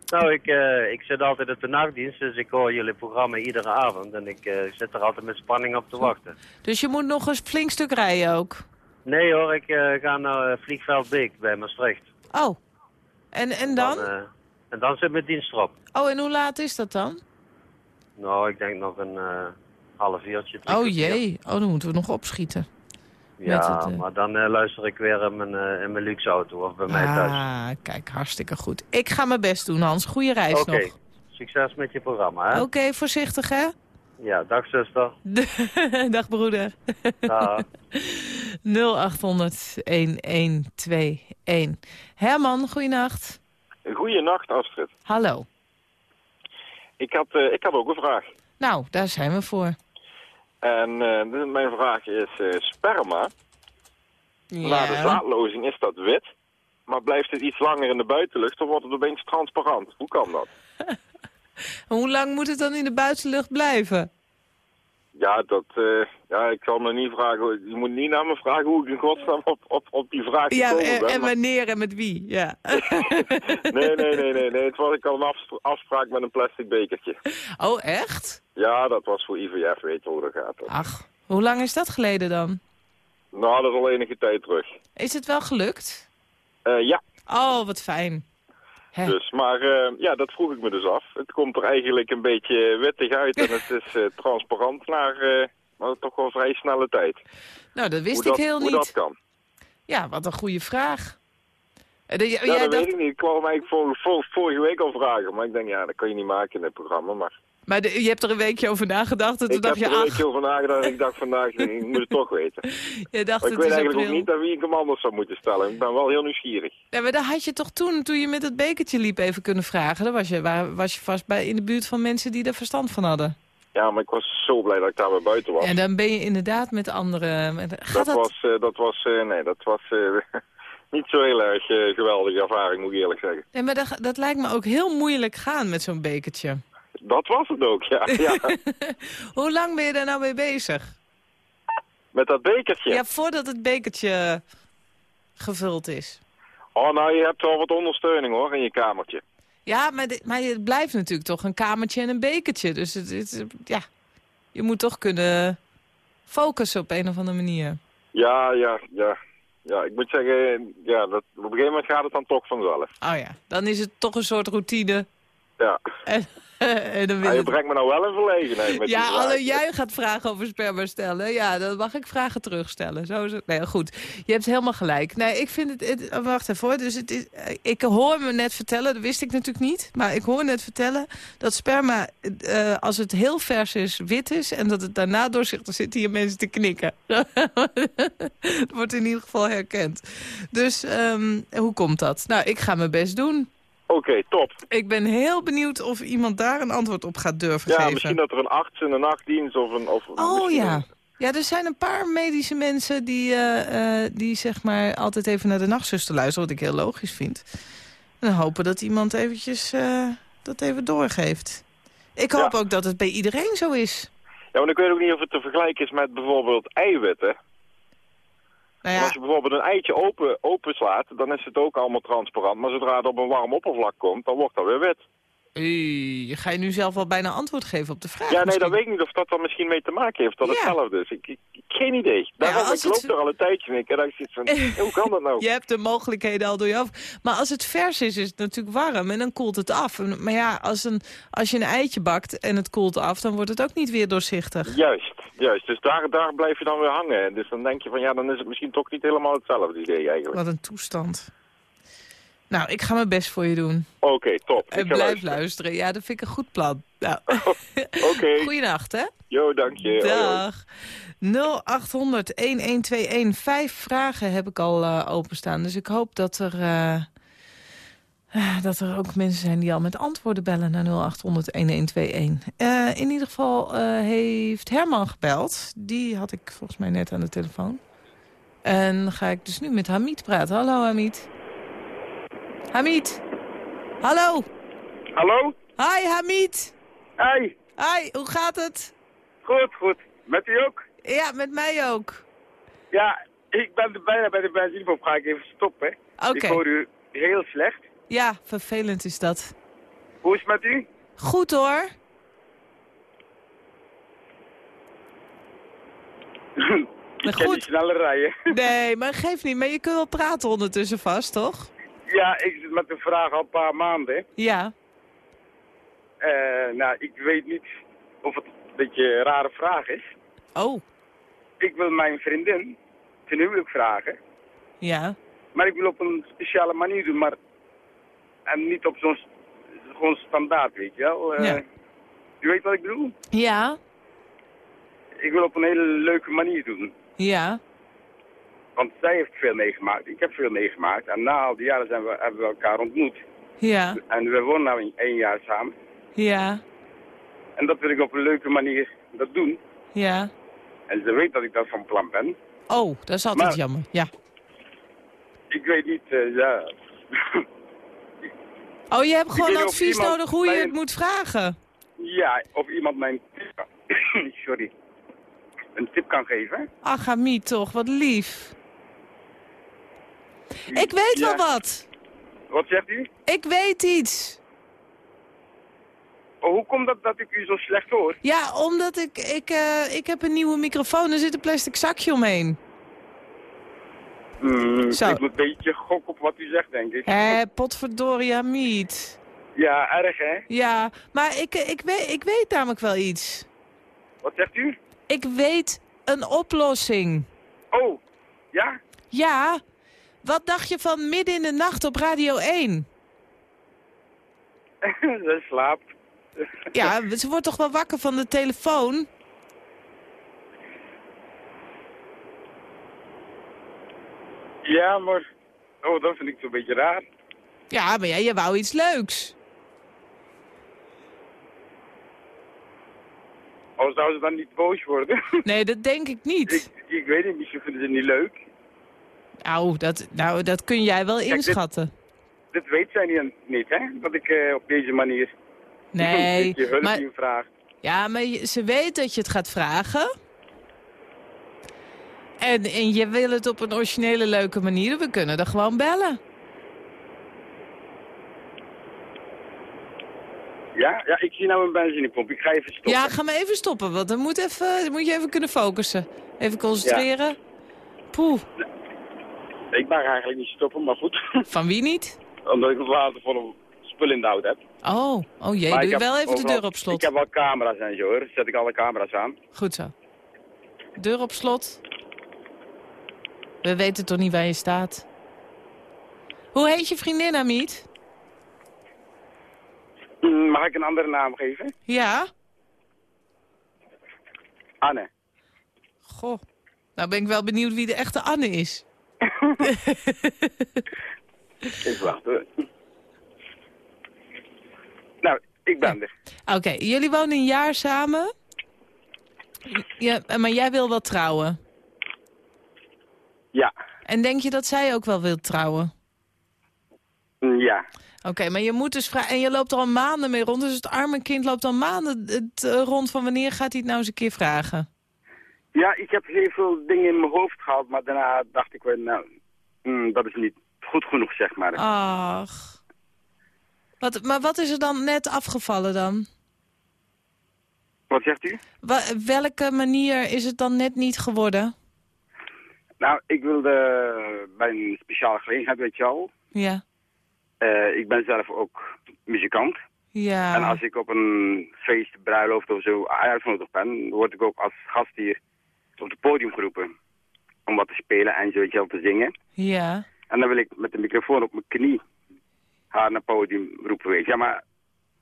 Nou, ik, ik zit altijd op de nachtdienst, dus ik hoor jullie programma iedere avond. En ik zit er altijd met spanning op te wachten. Dus je moet nog een flink stuk rijden ook. Nee hoor, ik ga naar Vliegveld Beek bij Maastricht. Oh. En, en dan? En dan zit mijn dienst erop. Oh, en hoe laat is dat dan? Nou, ik denk nog een eh, half uurtje. Oh jee. Oh, dan moeten we nog opschieten. Ja, het, eh, maar dan eh, luister ik weer in mijn, in mijn luxe auto of bij mij thuis. Ah, kijk, hartstikke goed. Ik ga mijn best doen, Hans. Goeie reis Oké, nog. succes met je programma, hè? Oké, voorzichtig, hè? Ja, dag zuster. Dag, broeder. Dag. 0800-1121. Herman, goeienacht. Goeienacht, Astrid. Hallo. Ik had, eh, ik had ook een vraag. Nou, daar zijn we voor. En eh, dus mijn vraag is, eh, sperma, na de zaadlozing is dat wit, maar blijft het iets langer in de buitenlucht, dan wordt het opeens transparant. Hoe kan dat? Hoe lang moet het dan in de buitenlucht blijven? Ja, dat, eh, ja, ik zal me niet vragen, je moet niet naar me vragen hoe ik in godsnaam op, op, op die vraag Ja, gekomen en, ben. en maar- wanneer en met wie? Ja. Nee, nee, nee, nee, nee, het was ik al een afsp- afspraak met een plastic bekertje. Oh, echt? Ja, dat was voor IVF, weet je hoe dat gaat. Ach, hoe lang is dat geleden dan? Nou, dat is al enige tijd terug. Is het wel gelukt? Eh, ja, Oh, wat fijn. Dus, maar eh, ja, dat vroeg ik me dus af. Het komt er eigenlijk een beetje wittig uit en het is eh, transparant naar, maar toch wel vrij snelle tijd. Nou, dat wist hoe dat, ik heel hoe niet. dat kan. Ja, wat een goede vraag. De- Ja, jij dat dacht- weet ik niet. Ik kwam eigenlijk vor- vor- vorige week al vragen, maar ik denk, ja, dat kan je niet maken in het programma. Maar Maar de- je hebt er een weekje over nagedacht en toen ik heb je, er een ach, weekje over nagedacht en ik dacht vandaag, ik moet het toch weten. je dacht Maar ik het weet eigenlijk ook niet aan wie ik hem anders zou moeten stellen. Ik ben wel heel nieuwsgierig. Ja, maar dan had je toch toen, toen je met het bekertje liep, even kunnen vragen. Dan was je, waar, was je vast bij, in de buurt van mensen die er verstand van hadden. Ja, maar ik was zo blij dat ik daar weer buiten was. En dan ben je inderdaad met anderen... Gaat dat, dat, was, eh, dat was, eh, nee, dat was eh, niet zo heel erg geweldige ervaring, moet ik eerlijk zeggen. Nee, maar dat, dat lijkt me ook heel moeilijk gaan met zo'n bekertje. Dat was het ook, ja. ja. Hoe lang ben je daar nou mee bezig? Met dat bekertje. Ja, voordat het bekertje gevuld is. Oh, nou, je hebt wel wat ondersteuning hoor, in je kamertje. Ja, maar, maar het blijft natuurlijk toch een kamertje en een bekertje. Dus het, het- ja, je moet toch kunnen focussen op een of andere manier. Ja, ja, ja. Ja, ik moet zeggen, ja, dat, op een gegeven moment gaat het dan toch vanzelf. Oh ja, dan is het toch een soort routine. Ja. En, en dan Maar je brengt me nou wel in verlegenheid met Ja, alle, jij gaat vragen over sperma stellen. Ja, dan mag ik vragen terugstellen. Zo is het. Nee, goed. Je hebt helemaal gelijk. Nee, ik vind het... het- wacht even hoor. Dus het is, ik hoor me net vertellen, dat wist ik natuurlijk niet. Maar ik hoor net vertellen dat sperma, eh, als het heel vers is, wit is. En dat het daarna doorzichtig zitten hier mensen te knikken. dat wordt in ieder geval herkend. Dus ehm, hoe komt dat? Nou, ik ga mijn best doen. Oké, top. Ik ben heel benieuwd of iemand daar een antwoord op gaat durven Ja, geven. misschien dat er een arts in een nachtdienst of een... Of Oh ja. een- Ja, er zijn een paar medische mensen die, eh, eh, die zeg maar altijd even naar de nachtzuster luisteren, wat ik heel logisch vind. En dan hopen dat iemand eventjes eh, dat even doorgeeft. Ik hoop Ja. ook dat het bij iedereen zo is. Ja, maar ik weet ook niet of het te vergelijken is met bijvoorbeeld eiwitten. Nou ja, Als je bijvoorbeeld een eitje open, openslaat, dan is het ook allemaal transparant. Maar zodra het op een warm oppervlak komt, dan wordt dat weer wit. Ui, ga je nu zelf al bijna antwoord geven op de vraag? Ja, nee, misschien? dan weet ik niet of dat er misschien mee te maken heeft. Dat Ja. hetzelfde is. Ik, ik, geen idee. Daarom, als ik loop het- er al een tijdje mee. En dan zit van, hoe kan dat nou? Je hebt de mogelijkheden al door je af. Maar als het vers is, is het natuurlijk warm en dan koelt het af. Maar ja, als, een, als je een eitje bakt en het koelt af, dan wordt het ook niet weer doorzichtig. Juist, juist. Dus daar, daar blijf je dan weer hangen. Dus dan denk je van, ja, dan is het misschien toch niet helemaal hetzelfde idee eigenlijk. Wat een toestand. Nou, ik ga mijn best voor je doen. Oké, top. En blijf luisteren. luisteren. Ja, dat vind ik een goed plan. Nou. Oké. Goeienacht, hè? Jo, dank je. Dag. 0800-1121. Vijf vragen heb ik al eh, openstaan. Dus ik hoop dat er, eh, eh, dat er ook mensen zijn die al met antwoorden bellen naar 0800-1121. Eh, in ieder geval heeft Herman gebeld. Die had ik volgens mij net aan de telefoon. En ga ik dus nu met Hamid praten. Hallo Hamid. Hamid. Hallo. Hallo? Hi Hamid. Hey, Hi, hoe gaat het? goed, goed. Met u ook? Ja, met mij ook. Ja, ik ben er bijna bij de benzinepomp. Ga ik even stoppen. Oké. Ik hoor u heel slecht. Ja, vervelend is dat. Hoe is het met u? Goed hoor. ik kan goed. niet sneller rijden. Nee, maar geeft niet. Maar je kunt wel praten ondertussen vast, toch? Ja, ik zit met een vraag al een paar maanden. Ja. Eh, nou, ik weet niet of het een beetje een rare vraag is. Oh, Ik wil mijn vriendin ten huwelijk vragen. ja. Maar ik wil op een speciale manier doen, maar... En niet op zo'n... Gewoon standaard, weet je wel. Eh, Ja. U weet wat ik bedoel? Ja, Ik wil op een hele leuke manier doen. ja. Want zij heeft veel meegemaakt, ik heb veel meegemaakt. En na al die jaren zijn we, hebben we elkaar ontmoet. Ja, En we wonen nu een- één jaar samen. ja, En dat wil ik op een leuke manier dat doen. ja. En ze weet dat ik dat van plan ben. Oh, dat is altijd Maar- jammer. Ja. Ik weet niet, eh, ja... Oh, je hebt Ik gewoon advies nodig hoe je het moet vragen. Ja, of iemand mij een tip, sorry, een tip kan geven. Ach, Hamid toch, wat lief. Ik weet Ja. wel wat. Wat zegt u? Ik weet iets. Oh, hoe komt dat dat ik u zo slecht hoor? Ja, omdat ik, ik, eh, ik heb een nieuwe microfoon. Er zit een plastic zakje omheen. Hmm, Zo. Ik moet een beetje gokken op wat u zegt, denk ik. Hé, potverdorie, Hamid. Ja, erg hè? Ja, maar ik, eh, ik, weet, ik weet namelijk wel iets. Wat zegt u? Ik weet een oplossing. Oh, ja? Ja, wat dacht je van midden in de nacht op Radio 1? Ze slaapt. Ja, ze wordt toch wel wakker van de telefoon? Ja, maar... Oh, dat vind ik zo'n beetje raar. Ja, maar ja, je wou iets leuks. Oh, zou ze dan niet boos worden? Nee, dat denk ik niet. ik, ik weet het niet, ze vinden ze niet leuk. Nou, dat, nou, dat kun jij wel inschatten. Dit weet zij niet, niet hè? Dat ik eh, op deze manier... Nee, je hulp maar-. Ja, maar ze weet dat je het gaat vragen. En, en je wil het op een originele, leuke manier. We kunnen er gewoon bellen. Ja? Ja, ik zie nou een benzinepomp. Ik ga even stoppen. Ja, ga maar even stoppen, want dan moet, even, dan moet je even kunnen focussen. Even concentreren. Poeh, Ik mag eigenlijk niet stoppen, maar goed. van wie niet? Omdat ik het water vol een spul in de hout heb. Oh, oh jee, Maar doe je wel even de deur op slot. Ik heb wel camera's en zo hoor. Zet ik alle camera's aan. Goed zo. Deur op slot. We weten toch niet waar je staat. Hoe heet je vriendin, Amit? Mm, Mag ik een andere naam geven? Ja? Anne. Goh. Nou ben ik wel benieuwd wie de echte Anne is. Ik wacht hoor. Nou, ik ben er. Oké, jullie wonen een jaar samen. Ja, maar jij wil wel trouwen. Ja. En denk je dat zij ook wel wil trouwen? Mm, Ja. Oké, maar je moet dus vragen... En je loopt er al maanden mee rond. Dus het arme kind loopt al maanden het, eh, rond van wanneer gaat hij het nou eens een keer vragen? Ja, ik heb heel veel dingen in mijn hoofd gehad, maar daarna dacht ik wel, nou, mm, dat is niet goed genoeg, zeg maar. Ach. Wat, maar wat is er dan net afgevallen dan? Wat zegt u? Wa- welke manier is het dan net niet geworden? Nou, ik wilde bij een speciale gelegenheid, weet je al. Ja. Eh, ik ben zelf ook muzikant. Ja. En als ik op een feest, bruiloft of zo uitgenodigd ben, word ik ook als gast hier op het podium geroepen. Om wat te spelen en zo, weet je wel, te zingen. Ja. En dan wil ik met de microfoon op mijn knie haar naar het podium roepen, weet je. Ja, maar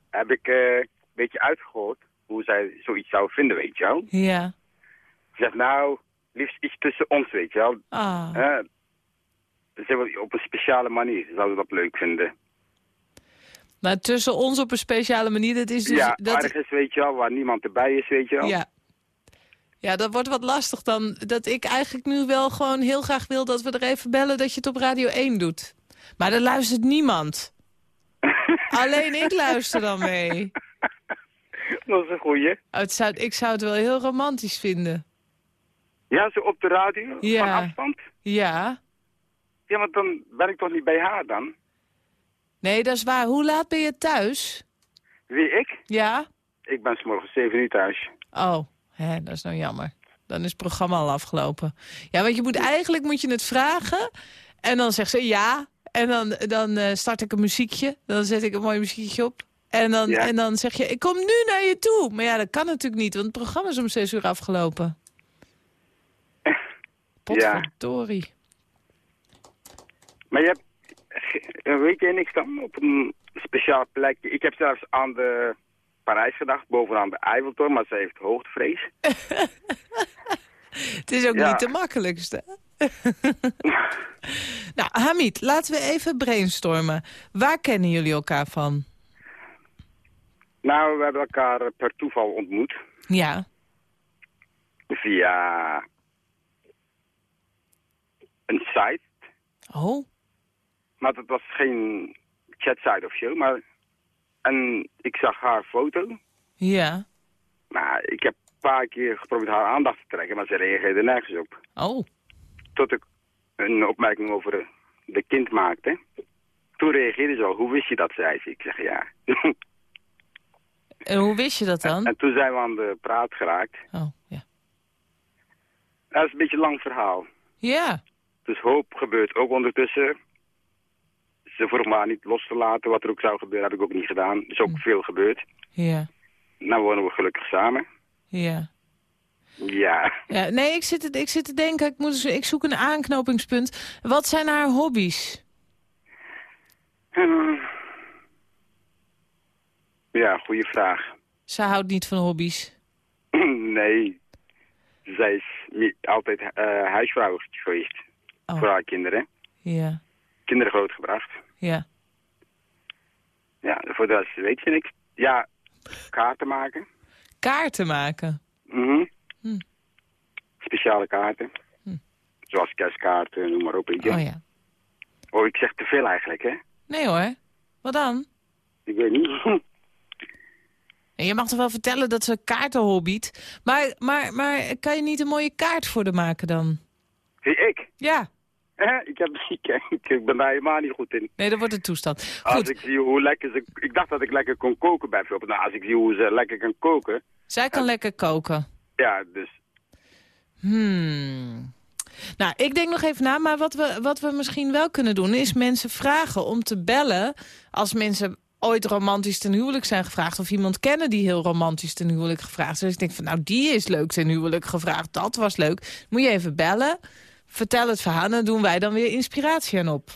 heb ik eh, een beetje uitgehoord hoe zij zoiets zou vinden, weet je wel. Ja. Ze zegt, nou, liefst iets tussen ons, weet je wel. Ah. Ze wil- op een speciale manier zouden ze dat leuk vinden. Maar tussen ons op een speciale manier, dat is dus... ja, dat, ergens, weet je wel, waar niemand erbij is, weet je wel. Ja. Ja, dat wordt wat lastig dan. Dat ik eigenlijk nu wel gewoon heel graag wil dat we er even bellen dat je het op Radio 1 doet. Maar er luistert niemand. Alleen ik luister dan mee. Dat is een goeie. Oh, het zou, ik zou het wel heel romantisch vinden. Ja, zo op de radio, Ja. van afstand. Ja. Ja, maar dan ben ik toch niet bij haar dan? Nee, dat is waar. Hoe laat ben je thuis? Wie, ik? Ja? Ik ben s morgens 7 uur thuis. Oh, hè, dat is nou jammer. Dan is het programma al afgelopen. Ja, want je moet eigenlijk moet je het vragen. En dan zegt ze ja. En dan, dan eh, start ik een muziekje. Dan zet ik een mooi muziekje op. En dan, Ja. en dan zeg je, ik kom nu naar je toe. Maar ja, dat kan natuurlijk niet, want het programma is om zes uur afgelopen. Potverdorie. Maar je hebt, weet jij niks dan op een speciaal plekje? Ik heb zelfs aan de Parijs gedacht, bovenaan de Eiffeltoren, maar ze heeft hoogtevrees. Het is ook Ja. niet de makkelijkste. nou, Hamid, laten we even brainstormen. Waar kennen jullie elkaar van? Nou, we hebben elkaar per toeval ontmoet. Ja. via een site. Oh, Maar dat was geen chatsite of zo. Maar, en ik zag haar foto. ja. Maar ik heb een paar keer geprobeerd haar aandacht te trekken, maar ze reageerde nergens op. Oh, Tot ik een opmerking over de kind maakte. Toen reageerde ze al, hoe wist je dat, zei ze. Ik zeg ja. en hoe wist je dat dan? en toen zijn we aan de praat geraakt. Oh, ja. Dat is een beetje een lang verhaal. Ja, Dus hoop gebeurt ook ondertussen. Me haar niet los te laten. Wat er ook zou gebeuren, heb ik ook niet gedaan. Er is ook veel gebeurd. ja, Nou wonen we gelukkig samen. ja. Ja. ja nee, ik zit, te- ik zit te denken, ik, moet, eens- ik zoek een aanknopingspunt. Wat zijn haar hobby's? Hmm. Ja, goede vraag. Ze houdt niet van hobby's. nee. Zij is niet altijd eh huisvrouw geweest. Oh. Voor haar kinderen. Ja, Kinderen grootgebracht. Ja. Ja, voor de rest weet je niks. Ja, kaarten maken. Kaarten maken. Mhm. Hm. Speciale kaarten. Zoals kerstkaarten, noem maar op. je. Oh ja. Oh, ik zeg te veel eigenlijk, hè? Nee hoor. Wat dan? Ik weet niet. En je mag toch wel vertellen dat ze kaarten hobbyt. Maar, maar, maar kan je niet een mooie kaart voor de maken dan? Wie, ik? Ja. Hè? Ik, heb, ik, ik ben daar helemaal niet goed in. Nee, dat wordt een toestand. Als Goed, ik zie hoe lekker ze... Ik dacht dat ik lekker kon koken bijvoorbeeld. Nou, als ik zie hoe ze lekker kan koken... zij kan lekker koken. Ja, dus... Hmm. Nou, ik denk nog even na, maar wat we, wat we misschien wel kunnen doen... is mensen vragen om te bellen als mensen ooit romantisch ten huwelijk zijn gevraagd... of iemand kennen die heel romantisch ten huwelijk gevraagd is. Dus ik denk van, nou, die is leuk ten huwelijk gevraagd. Dat was leuk. Moet je even bellen, vertel het verhaal... en dan doen wij dan weer inspiratie aan op.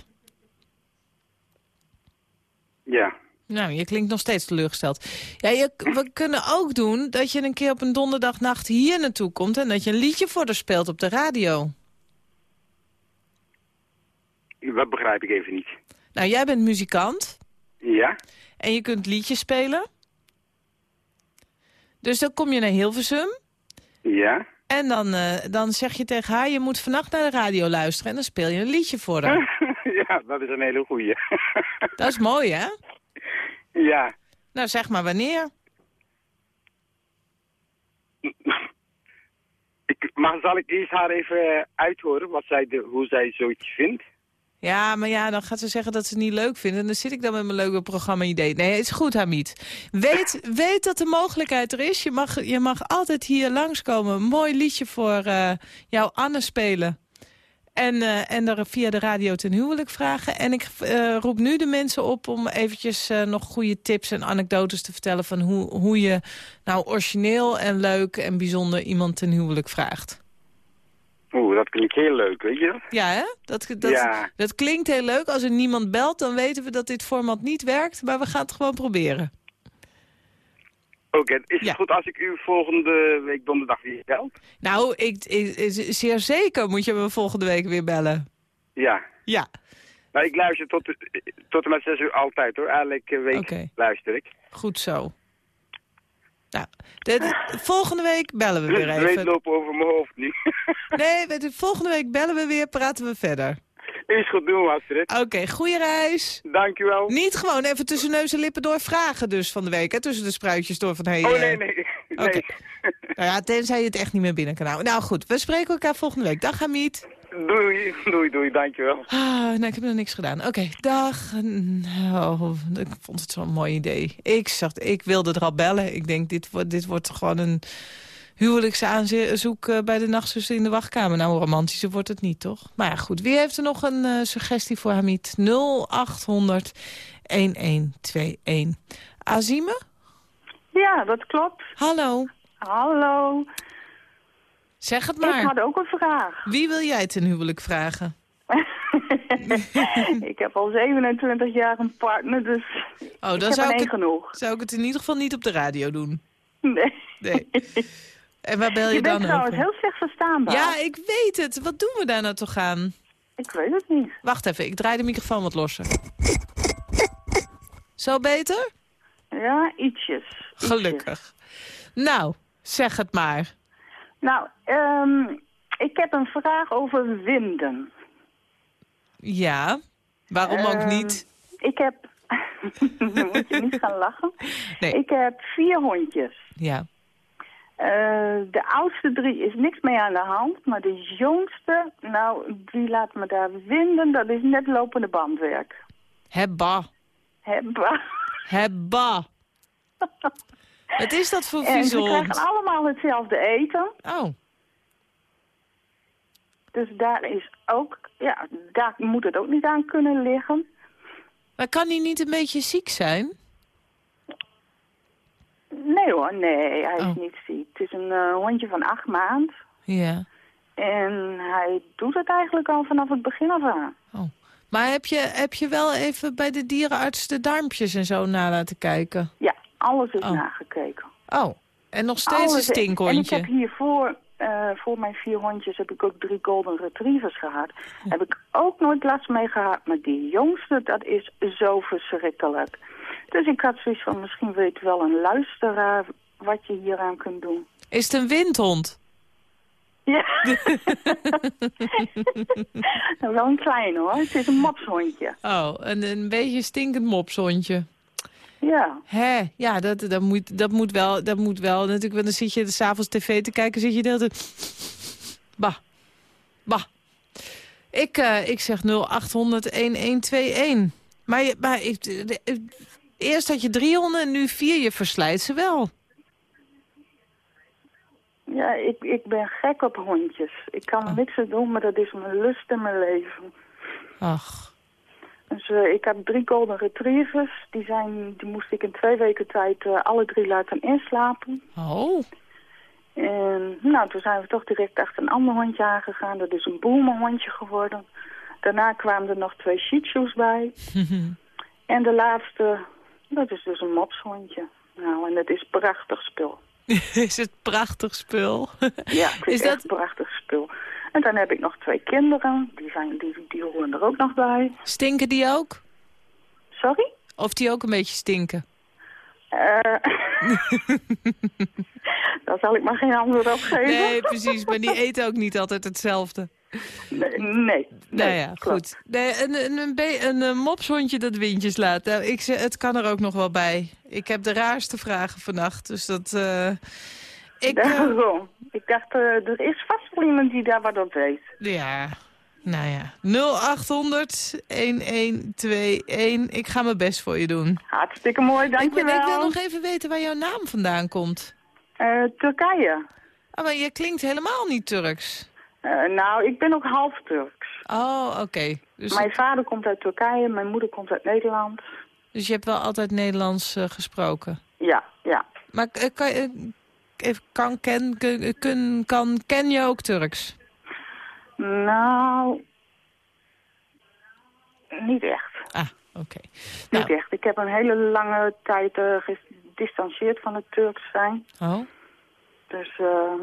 Ja. Nou, je klinkt nog steeds teleurgesteld. Ja, je, we kunnen ook doen dat je een keer op een donderdagnacht hier naartoe komt... en dat je een liedje voor haar speelt op de radio. Dat begrijp ik even niet. Nou, jij bent muzikant Ja? en je kunt liedjes spelen. Dus dan kom je naar Hilversum Ja? En dan, eh, dan zeg je tegen haar... je moet vannacht naar de radio luisteren en dan speel je een liedje voor haar. ja, dat is een hele goeie. Dat is mooi, hè? ja. Nou, zeg maar wanneer. Ik, maar zal ik eerst haar even uithoren wat zij de, hoe zij zoiets vindt? Ja, maar ja, dan gaat ze zeggen dat ze het niet leuk vindt. En dan zit ik dan met mijn leuke programma-idee. Nee, het is goed, Hamid. Weet, weet dat de mogelijkheid er is. Je mag, je mag altijd hier langskomen. Een mooi liedje voor eh, jouw Anne spelen. En, eh, en er via de radio ten huwelijk vragen. En ik eh, roep nu de mensen op om eventjes nog goede tips en anekdotes te vertellen... van hoe, hoe je nou origineel en leuk en bijzonder iemand ten huwelijk vraagt. Oeh, dat klinkt heel leuk, weet je? Ja, hè? Dat, dat, Ja. dat klinkt heel leuk. Als er niemand belt, dan weten we dat dit format niet werkt. Maar we gaan het gewoon proberen. Oké, is het Ja. goed als ik u volgende week donderdag weer bel? Nou, ik, ik- zeer zeker moet je me volgende week weer bellen. Ja. Ja, Nou, ik luister tot, tot en met zes uur altijd hoor. Elke week luister ik. goed zo. Nou, de, de- volgende week bellen we weer even. lopen over mijn hoofd nu. Nee, de volgende week bellen we weer, praten we verder. is goed doen, Astrid. Oké, goede reis. Dankjewel. Niet gewoon even tussen neus en lippen door vragen dus van de week. Hè? Tussen de spruitjes door van... Hey, Oh, eh, nee, nee. nee. Oké. Nou ja, tenzij je het echt niet meer binnen kan houden. Nou goed, we spreken elkaar volgende week. Dag Hamid. Doei, doei, doei, dankjewel. Ah, nee, ik heb nog niks gedaan. Oké, dag. Oh, ik vond het zo'n mooi idee. Ik, zag, ik wilde er al bellen. Ik denk, dit, wordt dit wordt gewoon een huwelijksaanzoek eh, bij de nachtzuster in de wachtkamer. Nou, romantischer wordt het niet, toch? Maar ja, goed. Wie heeft er nog een eh, suggestie voor Hamid? 0800 1121. Azime? Ja, dat klopt. Hallo. Hallo. Zeg het Ik maar. had ook een vraag. Wie wil jij ten huwelijk vragen? ik heb al 27 jaar een partner, dus Oh, ik dan zou ik, het, genoeg. zou ik het in ieder geval niet op de radio doen. Nee. Nee. En waar bel je, Je bent dan trouwens over? heel slecht verstaanbaar. Ja, ik weet het. Wat doen we daar nou toch aan? Ik weet het niet. Wacht even, ik draai de microfoon wat losser. Zo beter? Ja, ietsjes. Ietsjes. Gelukkig. Nou, zeg het maar. Nou, ehm, ik heb een vraag over winden. Ja, waarom ook Ehm, niet? Ik heb... Dan moet je niet gaan lachen. Nee. Ik heb vier hondjes. Ja. Eh, de oudste drie is niks mee aan de hand, maar de jongste, nou, die laat me daar winden. Dat is net lopende bandwerk. Hebba. Hebba. Hebba. Wat is dat voor En ze krijgen allemaal hetzelfde eten. Oh. Dus daar is ook, ja, daar moet het ook niet aan kunnen liggen. Maar kan hij niet een beetje ziek zijn? Nee hoor, nee, hij is Oh. niet ziek. Het is een eh, hondje van acht maanden. Ja. En hij doet het eigenlijk al vanaf het begin af aan. Maar heb je, heb je wel even bij de dierenarts de darmpjes en zo na laten kijken? Ja, alles is Oh. nagekeken. Oh, en nog steeds Alles- een En ik stinkhondje? heb hiervoor, eh voor mijn vier hondjes, heb ik ook drie golden retrievers gehad. Heb ik ook nooit last mee gehad. Maar die jongste, dat is zo verschrikkelijk. Dus ik had zoiets van, misschien weet wel een luisteraar wat je hieraan kunt doen. Is het een windhond? Ja. wel een klein hoor. Het is een mopshondje. Oh, een, een beetje stinkend mopshondje. Ja. Hè, ja, dat, dat, moet, dat, moet wel, dat moet wel. Natuurlijk, want dan zit je s'avonds tv te kijken, zit je de hele tijd... Bah, bah. Ik, eh, ik zeg 0800-1121. Maar, je- maar ik, de- eerst had je drie honden en nu vier. Je verslijt ze wel. Ja, ik, ik ben gek op hondjes. Ik kan er niks aan doen, maar dat is mijn lust en mijn leven. Ach. Dus eh, ik heb drie golden retrievers. Die, zijn, die moest ik in twee weken tijd eh, alle drie laten inslapen. Oh. En nou, toen zijn we toch direct achter een ander hondje aangegaan. Dat is een boemerhondje geworden. Daarna kwamen er nog twee shih tzus bij. En de laatste, dat is dus een mopshondje. Nou, en het is prachtig spul. is het prachtig spul. Ja, het is, Is echt dat- prachtig spul. En dan heb ik nog twee kinderen. Die, zijn, die, die horen er ook nog bij. Stinken die ook? Sorry? Of die ook een beetje stinken? Eh Daar zal ik maar geen antwoord op geven. Nee, precies. Maar die eten ook niet altijd hetzelfde. Nee, nee. Nou ja, goed. Nee, een, een, een, mopshondje dat windjes laat. Nou, ik het kan er ook nog wel bij. Ik heb de raarste vragen vannacht, dus dat... eh, ik, eh, Daarom. Ik dacht, eh, er is vast wel iemand die daar wat op weet. ja, nou ja. 0800 1121. Ik ga mijn best voor je doen. Hartstikke mooi, Ik, dankjewel. ik wil nog even weten waar jouw naam vandaan komt. Eh, Turkije. Ah, maar je klinkt helemaal niet Turks. Nou, ik ben ook half Turks. Oh, oké. Dus, Mijn vader komt uit Turkije, mijn moeder komt uit Nederland. dus je hebt wel altijd Nederlands gesproken. Ja, ja. Maar kan, kan, ken, kun, kan, ken je ook Turks? Nou, niet echt. Ah, oké. Niet echt. Ik heb een hele lange tijd eh, gedistanceerd van het Turks zijn. Oh. Dus, eh,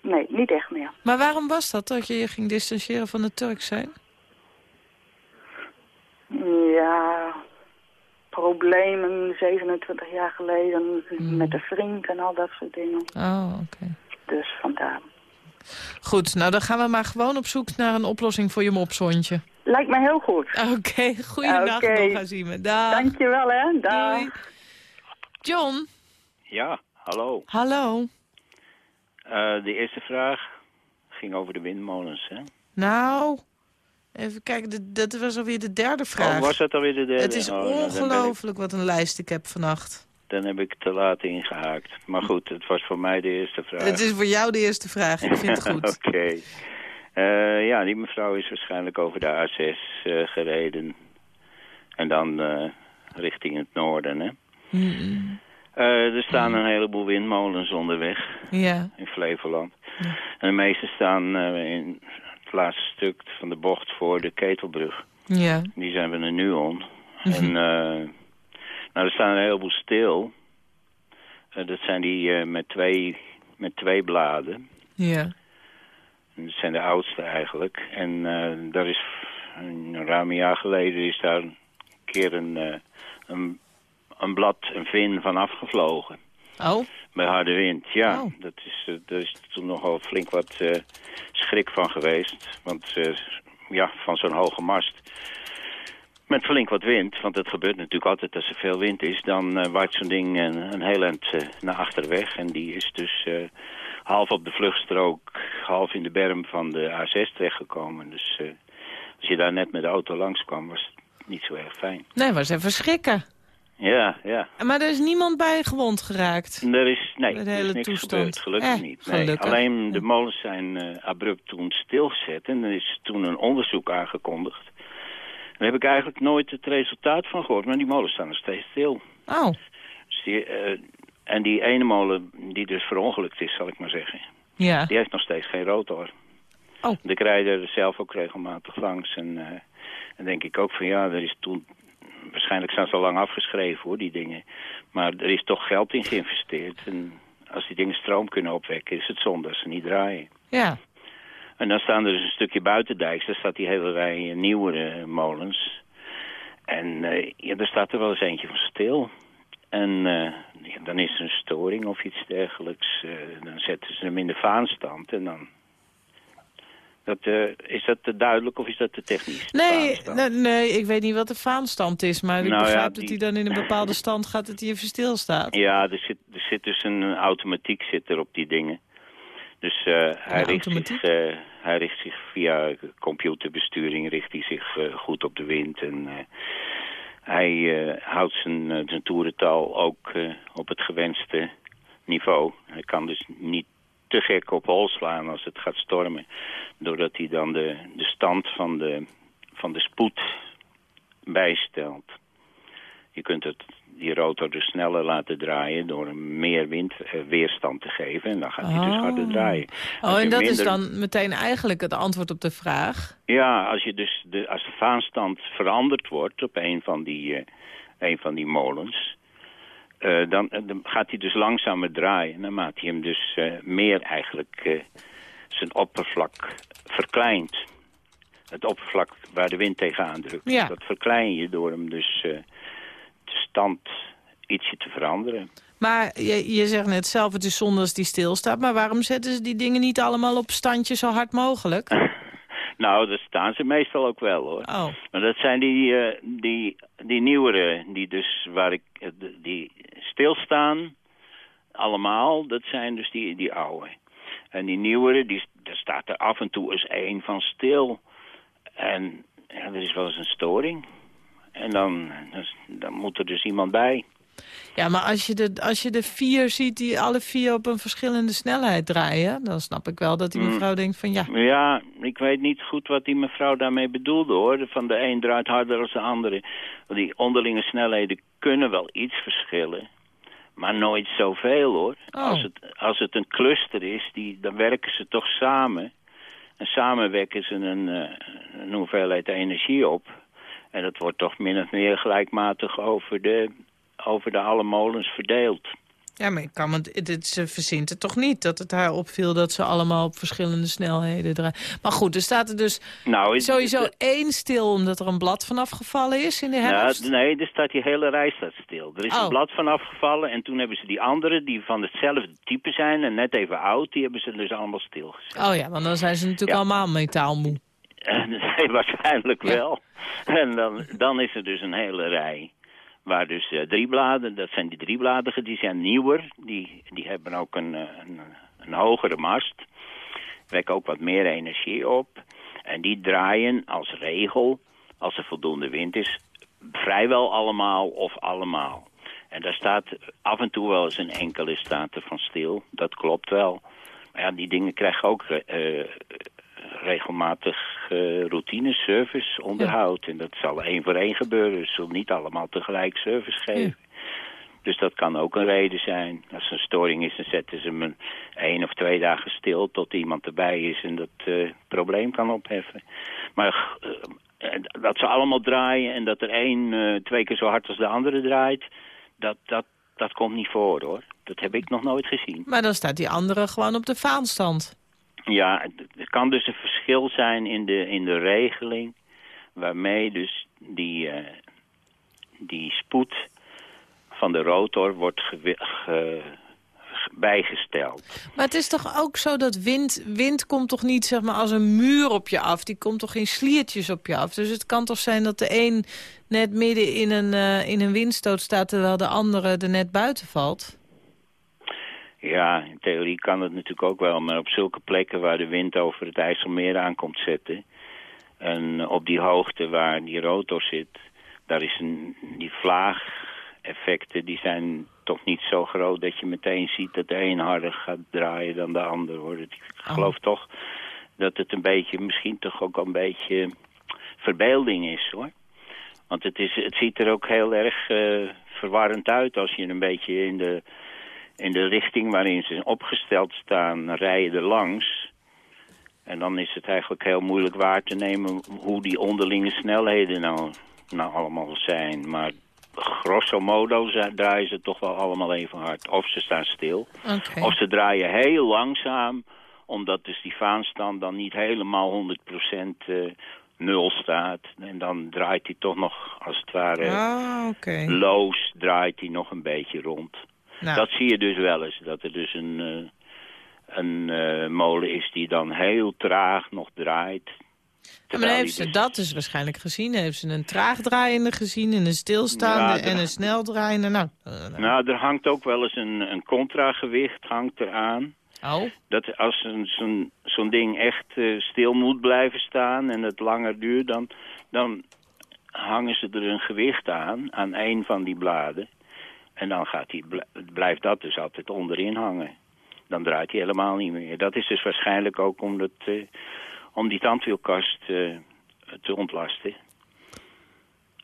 nee, niet echt meer. Maar waarom was dat, dat je je ging distancieren van het Turks zijn? Ja, problemen 27 jaar geleden Hmm. met een vriend en al dat soort dingen. Oh, oké. Dus vandaar. Goed, nou dan gaan we maar gewoon op zoek naar een oplossing voor je mopshondje. Lijkt me heel goed. Oké, goeiedag Oké. nog, Azime. Dag. Dankjewel, hè. Dag. Doei. John, Ja, hallo. hallo. Eh, de eerste vraag ging over de windmolens, hè? Nou, even kijken, de- dat was alweer de derde vraag. Oh, was dat alweer de derde? Het is Oh, nou, ik- ongelooflijk wat een lijst ik heb vannacht. Dan heb ik te laat ingehaakt. Maar goed, het was voor mij de eerste vraag. Het is voor jou de eerste vraag, ik vind het goed. Oké. Eh, ja, die mevrouw is waarschijnlijk over de A6 eh, gereden. En dan eh, richting het noorden, hè? Mm, er staan een heleboel windmolens onderweg Ja, in Flevoland. En de meeste staan in laatste stuk van de bocht voor de Ketelbrug. ja. Die zijn we er nu om. Mhm. En eh, nou, er staan een heleboel stil. Eh, dat zijn die eh, met, twee, met twee bladen. Ja. En Dat zijn de oudste eigenlijk. En daar is een ruim een jaar geleden is daar een keer een, een, een blad, een vin van afgevlogen. Oh? Bij harde wind, ja. Oh. Dat is, daar is toen nogal flink wat uh, schrik van geweest. Want uh, ja, van zo'n hoge mast met flink wat wind, want het gebeurt natuurlijk altijd als er veel wind is... dan uh, waait zo'n ding een, een heel eind uh, naar achter weg. En die is dus half op de vluchtstrook, half in de berm van de A6 terechtgekomen. Dus als je daar net met de auto langs kwam, was het niet zo erg fijn. Nee, was even schrikken. Ja, ja. Maar er is niemand bij gewond geraakt? Er is, nee, de hele is niks toestand. gebeurd, gelukkig eh, niet. Nee, gelukkig. alleen de molens zijn abrupt toen stilgezet en er is toen een onderzoek aangekondigd. Daar heb ik eigenlijk nooit het resultaat van gehoord. Maar die molens staan nog steeds stil. Oh. Dus die, uh, en die ene molen die dus verongelukt is, zal ik maar zeggen. Ja. Die heeft nog steeds geen rotor. Oh. Ik rijd er zelf ook regelmatig langs. En uh, dan denk ik ook van ja, er is toen... Waarschijnlijk zijn ze al lang afgeschreven hoor, die dingen. Maar er is toch geld in geïnvesteerd. En als die dingen stroom kunnen opwekken, is het zonde als ze niet draaien. Ja. En dan staan er dus een stukje buitendijks. Daar staat die hele rij nieuwere molens. En uh, ja, daar staat er wel eens eentje van stil. En uh, ja, dan is er een storing of iets dergelijks. Uh, dan zetten ze hem in de vaanstand en dan... Dat, is dat te duidelijk of is dat te technisch? Nee, nee, nee, ik weet niet wat de vaanstand is. Maar ik Nou ja, begrijp die- dat hij dan in een bepaalde stand gaat dat hij even stilstaat. Ja, er zit, er zit dus een automatiek zit er op die dingen. Dus eh, hij, richt zich, eh, hij richt zich via computerbesturing richt hij zich eh, goed op de wind. En eh, hij eh, houdt zijn, eh, zijn toerental ook eh, op het gewenste niveau. Hij kan dus niet te gek op hol slaan als het gaat stormen. Doordat hij dan de, de stand van de, van de spoed bijstelt. Je kunt het, die rotor dus sneller laten draaien door meer wind, eh, weerstand te geven. En dan gaat hij dus Oh. harder draaien. Als Oh, en dat is dan meteen eigenlijk het antwoord op de vraag. Ja, als, je dus de, als de vaanstand veranderd wordt op een van die, eh, een van die molens... eh, dan, eh, dan gaat hij dus langzamer draaien. Naarmate hij hem dus eh, meer eigenlijk zijn oppervlak verkleint. Het oppervlak waar de wind tegenaan drukt. Ja. Dat verklein je door hem dus de stand ietsje te veranderen. Maar je, je zegt net zelf, het is zonde als die stilstaat. Maar waarom zetten ze die dingen niet allemaal op standje zo hard mogelijk? Nou, daar staan ze meestal ook wel, hoor. Oh. Maar dat zijn die, eh, die, die nieuwere, die dus waar ik, eh, die stilstaan, allemaal, dat zijn dus die, die oude. En die nieuwere, die, daar staat er af en toe eens één van stil. En ja, er is wel eens een storing. En dan, dan moet er dus iemand bij. Ja, maar als je, de, als je de vier ziet die alle vier op een verschillende snelheid draaien... dan snap ik wel dat die Mm. mevrouw denkt van ja... Ja, ik weet niet goed wat die mevrouw daarmee bedoelde hoor. Van de een draait harder dan de andere. Die onderlinge snelheden kunnen wel iets verschillen. Maar nooit zoveel hoor. Oh. Als, het, als het een cluster is, die, dan werken ze toch samen. En samen wekken ze een, eh, een hoeveelheid energie op. En dat wordt toch min of meer gelijkmatig over de, over de alle molens verdeeld. Ja, maar ik kan dit, ze verzint het toch niet dat het haar opviel... dat ze allemaal op verschillende snelheden draaien. Maar goed, er staat er dus Nou, het- sowieso één stil... omdat er een blad vanaf gevallen is in de herfst. Ja, nee, er staat die hele rij staat stil. Er is Oh. een blad van afgevallen en toen hebben ze die andere, die van hetzelfde type zijn en net even oud, die hebben ze dus allemaal stilgezet. Oh ja, want dan zijn ze natuurlijk Ja. allemaal metaalmoe. Nee, waarschijnlijk Ja. wel. En dan, dan is er dus een hele rij. Waar dus eh, drie bladen, dat zijn die driebladige, die zijn nieuwer. Die, die hebben ook een, eh, een, een hogere mast. Wekken ook wat meer energie op. En die draaien als regel, als er voldoende wind is, vrijwel allemaal of allemaal. En daar staat af en toe wel eens een enkele staat van stil. Dat klopt wel. Maar ja, die dingen krijgen ook eh, regelmatig eh, routine, service, onderhoud. En dat zal één voor één gebeuren. Ze zullen niet allemaal tegelijk service geven. Dus dat kan ook een reden zijn. Als er een storing is, dan zetten ze hem een één of twee dagen stil... tot iemand erbij is en dat eh, probleem kan opheffen. Maar eh, dat ze allemaal draaien en dat er één twee keer zo hard als de andere draait... Dat, dat, dat komt niet voor, hoor. Dat heb ik nog nooit gezien. Maar dan staat die andere gewoon op de vaanstand. Ja, het- kan dus een verschil zijn in de, in de regeling... waarmee dus die, eh, die spoed van de rotor wordt bijgesteld. Maar het is toch ook zo dat wind, wind komt toch niet zeg maar, als een muur op je af? Die komt toch geen sliertjes op je af? Dus het kan toch zijn dat de een net midden in een, uh, in een windstoot staat... terwijl de andere er net buiten valt? Ja, in theorie kan het natuurlijk ook wel. Maar op zulke plekken waar de wind over het IJsselmeer aankomt zetten... en op die hoogte waar die rotor zit... daar is een, die vlaag-effecten die zijn toch niet zo groot... dat je meteen ziet dat de een harder gaat draaien dan de ander. Hoor. Ik geloof toch dat het een beetje, misschien toch ook een beetje verbeelding is, hoor. Want het, is, het ziet er ook heel erg uh, verwarrend uit als je een beetje in de in de richting waarin ze opgesteld staan, rijden er langs. En dan is het eigenlijk heel moeilijk waar te nemen hoe die onderlinge snelheden nou, nou allemaal zijn. Maar grosso modo draaien ze toch wel allemaal even hard. Of ze staan stil. Of ze draaien heel langzaam, omdat dus die vaanstand dan niet helemaal 100% uh, nul staat. En dan draait hij toch nog, als het ware, ah, loos draait hij nog een beetje rond. Nou. Dat zie je dus wel eens. Dat er dus een, uh, een uh, molen is die dan heel traag nog draait. Ja, maar heeft ze dus... dat dus waarschijnlijk gezien? Heeft ze een traagdraaiende gezien, en een stilstaande en een sneldraaiende? Nou, uh, nou, er hangt ook wel eens een, een contragewicht hangt eraan. Oh. Dat als zo'n zo'n ding echt uh, stil moet blijven staan en het langer duurt, dan, dan hangen ze er een gewicht aan, aan een van die bladen. En dan gaat hij, blijft dat dus altijd onderin hangen. Dan draait hij helemaal niet meer. Dat is dus waarschijnlijk ook om, dat, uh, om die tandwielkast uh, te ontlasten.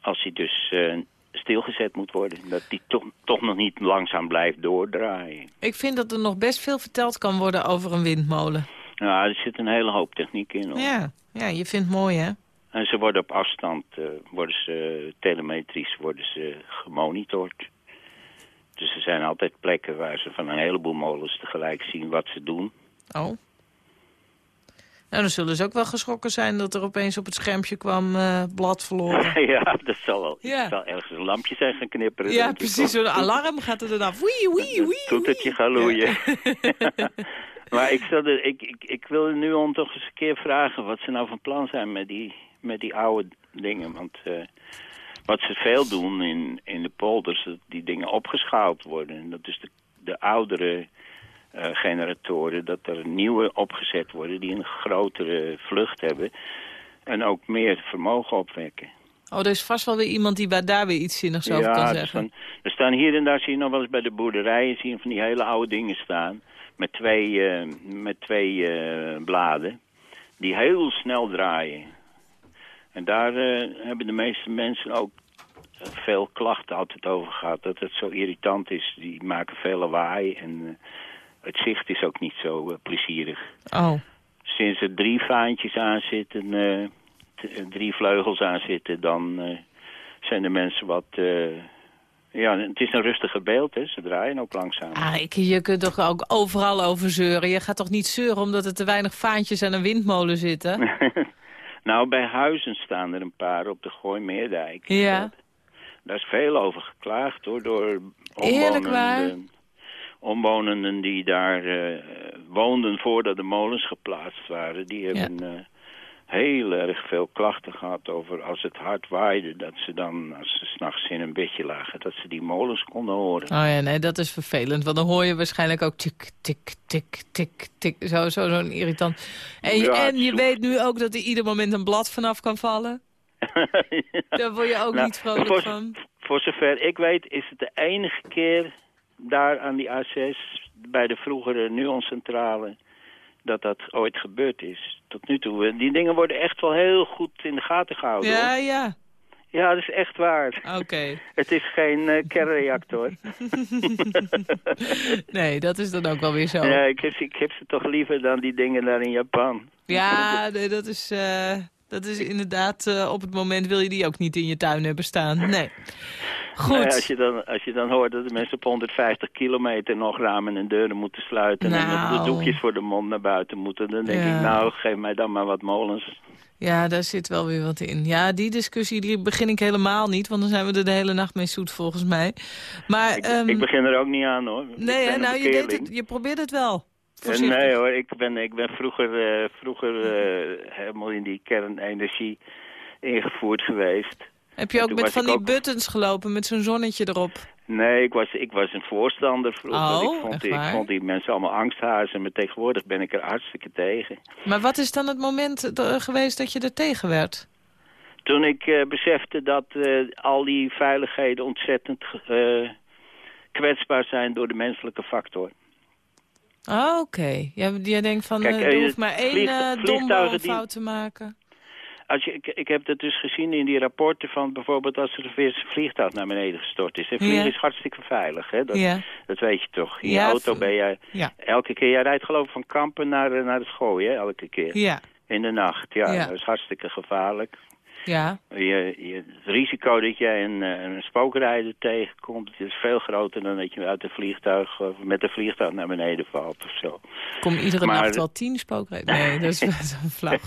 Als hij dus uh, stilgezet moet worden. Dat die toch, toch nog niet langzaam blijft doordraaien. Ik vind dat er nog best veel verteld kan worden over een windmolen. Nou, er zit een hele hoop techniek in. Hoor. Ja, ja, je vindt het mooi hè? En ze worden op afstand, worden ze telemetrisch worden ze gemonitord. Dus er zijn altijd plekken waar ze van een heleboel molens tegelijk zien wat ze doen. Oh. Nou, dan zullen ze ook wel geschrokken zijn dat er opeens op het schermpje kwam uh, blad verloren. ja, dat zal wel. Ja. zal ergens een lampje zijn gaan knipperen. Ja, precies. Zo'n alarm gaat er dan af. Wee, wee, wee. Doet het je gaan loeien. maar ik, zal er, ik, ik, ik wil nu om toch eens een keer vragen wat ze nou van plan zijn met die, met die oude dingen. Want... Uh, wat ze veel doen in, in de polders, dat die dingen opgeschaald worden. En dat is de, de oudere uh, generatoren, dat er nieuwe opgezet worden die een grotere vlucht hebben. En ook meer vermogen opwekken. Oh, er is vast wel weer iemand die daar weer iets zinnigs over kan zeggen. Ja, er staan hier en daar, zie je nog wel eens bij de boerderijen, zie je van die hele oude dingen staan. Met twee, uh, met twee uh, bladen, die heel snel draaien. En daar uh, hebben de meeste mensen ook veel klachten altijd over gehad. Dat het zo irritant is. Die maken veel lawaai en uh, het zicht is ook niet zo uh, plezierig. Oh. Sinds er drie vaantjes aan zitten, drie vleugels aan zitten, dan zijn de mensen wat... Ja, het is een rustiger beeld, hè. Ze draaien ook langzaam. Ah, ik, je kunt toch ook overal over zeuren? Je gaat toch niet zeuren omdat er te weinig vaantjes aan een windmolen zitten? Nou, bij Huizen staan er een paar op de Gooimeerdijk. Ja. Daar is veel over geklaagd hoor, door omwonenden, omwonenden die daar uh, woonden voordat de molens geplaatst waren. Die hebben ja. uh, heel erg veel klachten gehad over als het hard waaide... dat ze dan, als ze s'nachts in een bedje lagen, dat ze die molens konden horen. Oh ja, nee, dat is vervelend. Want dan hoor je waarschijnlijk ook tik, tik, tik, tik, tik. Zo'n zo, zo irritant. En, ja, en je weet nu ook dat er ieder moment een blad vanaf kan vallen? Daar word je ook nou, niet vrolijk voor, van. Voor zover ik weet is het de enige keer daar aan die A6... bij de vroegere Nuoncentrale dat dat ooit gebeurd is. Tot nu toe. Die dingen worden echt wel heel goed in de gaten gehouden. Ja, hoor. ja. Ja, dat is echt waar. Oké. Het is geen uh, kernreactor. nee, dat is dan ook wel weer zo. Ja, ik heb, ik heb ze toch liever dan die dingen daar in Japan. Ja, nee, dat is... Uh, dat is inderdaad, uh, op het moment wil je die ook niet in je tuin hebben staan. Nee. Goed. Nee, als, je dan, als je dan hoort dat de mensen op 150 kilometer nog ramen en deuren moeten sluiten... en Nou. de doekjes voor de mond naar buiten moeten... dan denk Ja. ik, nou, geef mij dan maar wat molens. Ja, daar zit wel weer wat in. Ja, die discussie die begin ik helemaal niet, want dan zijn we er de hele nacht mee zoet volgens mij. Maar, ehm, Ik begin er ook niet aan, hoor. Ik nee, hè, nou, je, deed het, je probeert het wel. Voorzichtig. Nee hoor, ik ben, ik ben vroeger, eh, vroeger eh, helemaal in die kernenergie ingevoerd geweest. Heb je ook met van die ook- buttons gelopen met zo'n zonnetje erop? Nee, ik was, ik was een voorstander vroeger. Oh, ik, vond, die- ik vond die mensen allemaal angsthazen, maar tegenwoordig ben ik er hartstikke tegen. Maar wat is dan het moment eh, geweest dat je er tegen werd? Toen ik besefte dat al die veiligheden ontzettend kwetsbaar zijn door de menselijke factor. Oh, oké. Jij, jij denkt van, Kijk, eh, eh, er hoeft maar één vlieg- eh die- fout te maken. Als je, ik, ik heb dat dus gezien in die rapporten van bijvoorbeeld als er weer een vliegtuig naar beneden gestort is. En vliegen is hartstikke veilig, hè? Dat, dat weet je toch. In je auto ben je Ja. elke keer, jij rijdt geloof ik van Kampen naar, naar het Gooi, hè? Elke keer. Ja. In de nacht, ja. Ja. Dat is hartstikke gevaarlijk. Ja. Je, je, het risico dat jij een, eh, een spookrijder tegenkomt is veel groter dan dat je uit een vliegtuig of met een vliegtuig naar beneden valt of zo. Kom iedere Maar- nacht wel tien spookrijden. Nee, dat is een flauw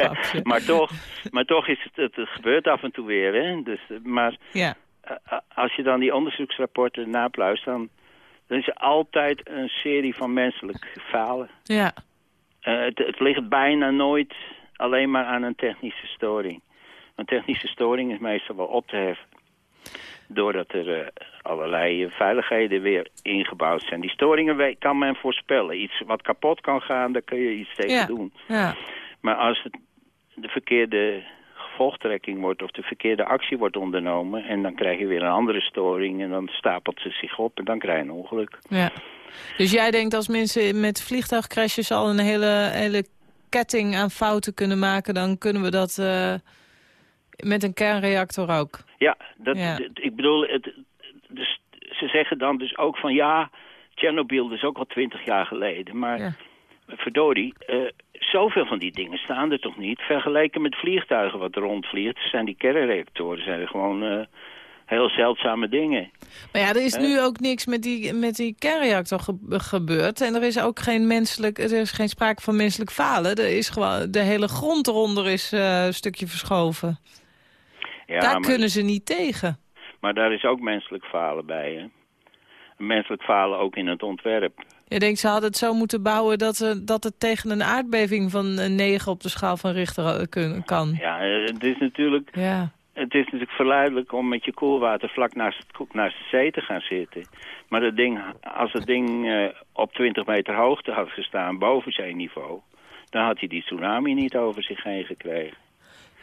maar, toch, maar toch is het, het gebeurt af en toe weer, hè? Dus, maar Ja. als je dan die onderzoeksrapporten napluist, dan, dan is er altijd een serie van menselijk falen. Ja. Eh, het, het ligt bijna nooit alleen maar aan een technische storing. Een technische storing is meestal wel op te heffen. Doordat er eh, allerlei veiligheden weer ingebouwd zijn. Die storingen kan men voorspellen. Iets wat kapot kan gaan, daar kun je iets tegen Ja. doen. Ja. Maar als het de verkeerde gevolgtrekking wordt of de verkeerde actie wordt ondernomen... en dan krijg je weer een andere storing en dan stapelt ze zich op en dan krijg je een ongeluk. Ja. Dus jij denkt als mensen met vliegtuigcrashes al een hele, hele ketting aan fouten kunnen maken... dan kunnen we dat eh, met een kernreactor ook. Ja, dat, Ja. ik bedoel, het, dus, ze zeggen dan dus ook van ja, Tsjernobyl is ook al twintig jaar geleden. Maar verdorie, eh, zoveel van die dingen staan er toch niet. Vergeleken met vliegtuigen wat rondvliegt, zijn die kernreactoren zijn er gewoon eh, heel zeldzame dingen. Maar ja, er is Hè? nu ook niks met die, met die kernreactor ge- gebeurd. En er is ook geen menselijk, er is geen sprake van menselijk falen. Er is gewoon, de hele grond eronder is eh, een stukje verschoven. Ja, Daar maar, kunnen ze niet tegen. maar daar is ook menselijk falen bij, hè. Menselijk falen ook in het ontwerp. Je denkt, ze hadden het zo moeten bouwen dat, ze, dat het tegen een aardbeving van een 9 op de schaal van Richter eh, kan. Ja, eh, het is natuurlijk... Ja. Het is natuurlijk verleidelijk om met je koelwater vlak naast, naast de zee te gaan zitten. Maar dat ding, als het ding eh, op 20 meter hoogte had gestaan boven zeeniveau... dan had hij die tsunami niet over zich heen gekregen.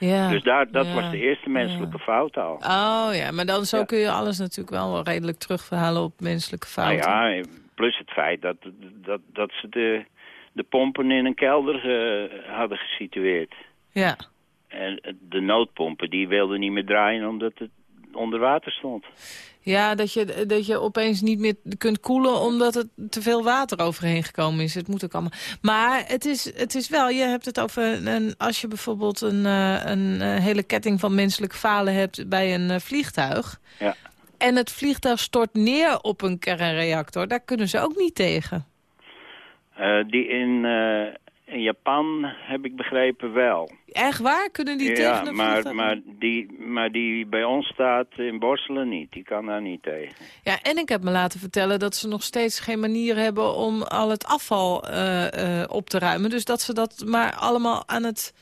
Ja. dus daar, dat ja, was de eerste menselijke fout al. Oh ja, maar dan zo kun je alles natuurlijk wel redelijk terugverhalen op menselijke Nou fouten. ja, plus het feit dat, dat, dat ze de, de pompen in een kelder eh, hadden gesitueerd. Ja. En de noodpompen, die wilden niet meer draaien omdat het onder water stond. Ja, dat je, dat je opeens niet meer kunt koelen omdat er te veel water overheen gekomen is. Het moet ook allemaal. Maar het is, het is wel, je hebt het over, een, als je bijvoorbeeld een, eh, een eh, hele ketting van menselijk falen hebt bij een eh, vliegtuig. Ja. En het vliegtuig stort neer op een kernreactor, daar kunnen ze ook niet tegen. Die in, in Japan heb ik begrepen wel. Echt waar? Kunnen die tegen ja, een maar, maar, die, maar die bij ons staat in Borselen niet. Die kan daar niet tegen. Ja, en ik heb me laten vertellen dat ze nog steeds geen manier hebben om al het afval eh, eh, op te ruimen. Dus dat ze dat maar allemaal aan het,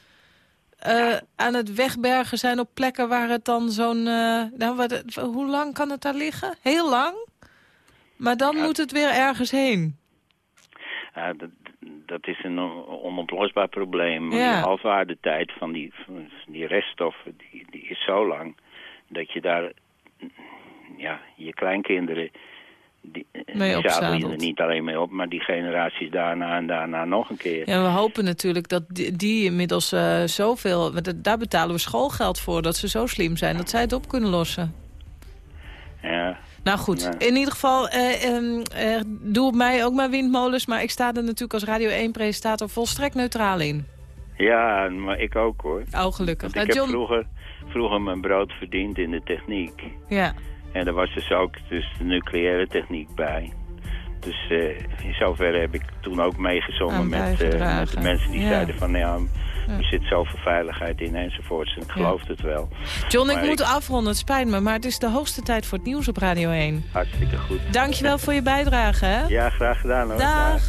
eh, aan het wegbergen zijn op plekken waar het dan zo'n... nou, wat, hoe lang kan het daar liggen? Heel lang? Maar dan moet het weer ergens heen. Ja, dat, dat is een on- onoplosbaar probleem. Ja. Die halfwaardetijd van die, van die reststoffen die, die is zo lang... dat je daar ja, je kleinkinderen... Die, Mee die er niet alleen mee op, maar die generaties daarna en daarna nog een keer. Ja, we hopen natuurlijk dat die, die inmiddels eh, zoveel... Daar betalen we schoolgeld voor, dat ze zo slim zijn... dat zij het op kunnen lossen. Ja. Nou goed, Ja. in ieder geval, eh, ehm, eh, doe op mij ook maar windmolens... maar ik sta er natuurlijk als Radio 1-presentator volstrekt neutraal in. Ja, maar ik ook hoor. Oh, gelukkig. Want Nou, ik heb vroeger, vroeger mijn brood verdiend in de techniek. ja. En er was dus ook dus de nucleaire techniek bij. Dus uh, in zoverre heb ik toen ook meegezongen met, uh, met de mensen die zeiden van... ja, er zit zoveel veiligheid in enzovoorts. En ik geloof het wel. John, ik moet afronden, het spijt me, maar het is de hoogste tijd voor het nieuws op Radio 1. Hartstikke goed. Dankjewel voor je bijdrage. Hè? Ja, graag gedaan hoor. Dag.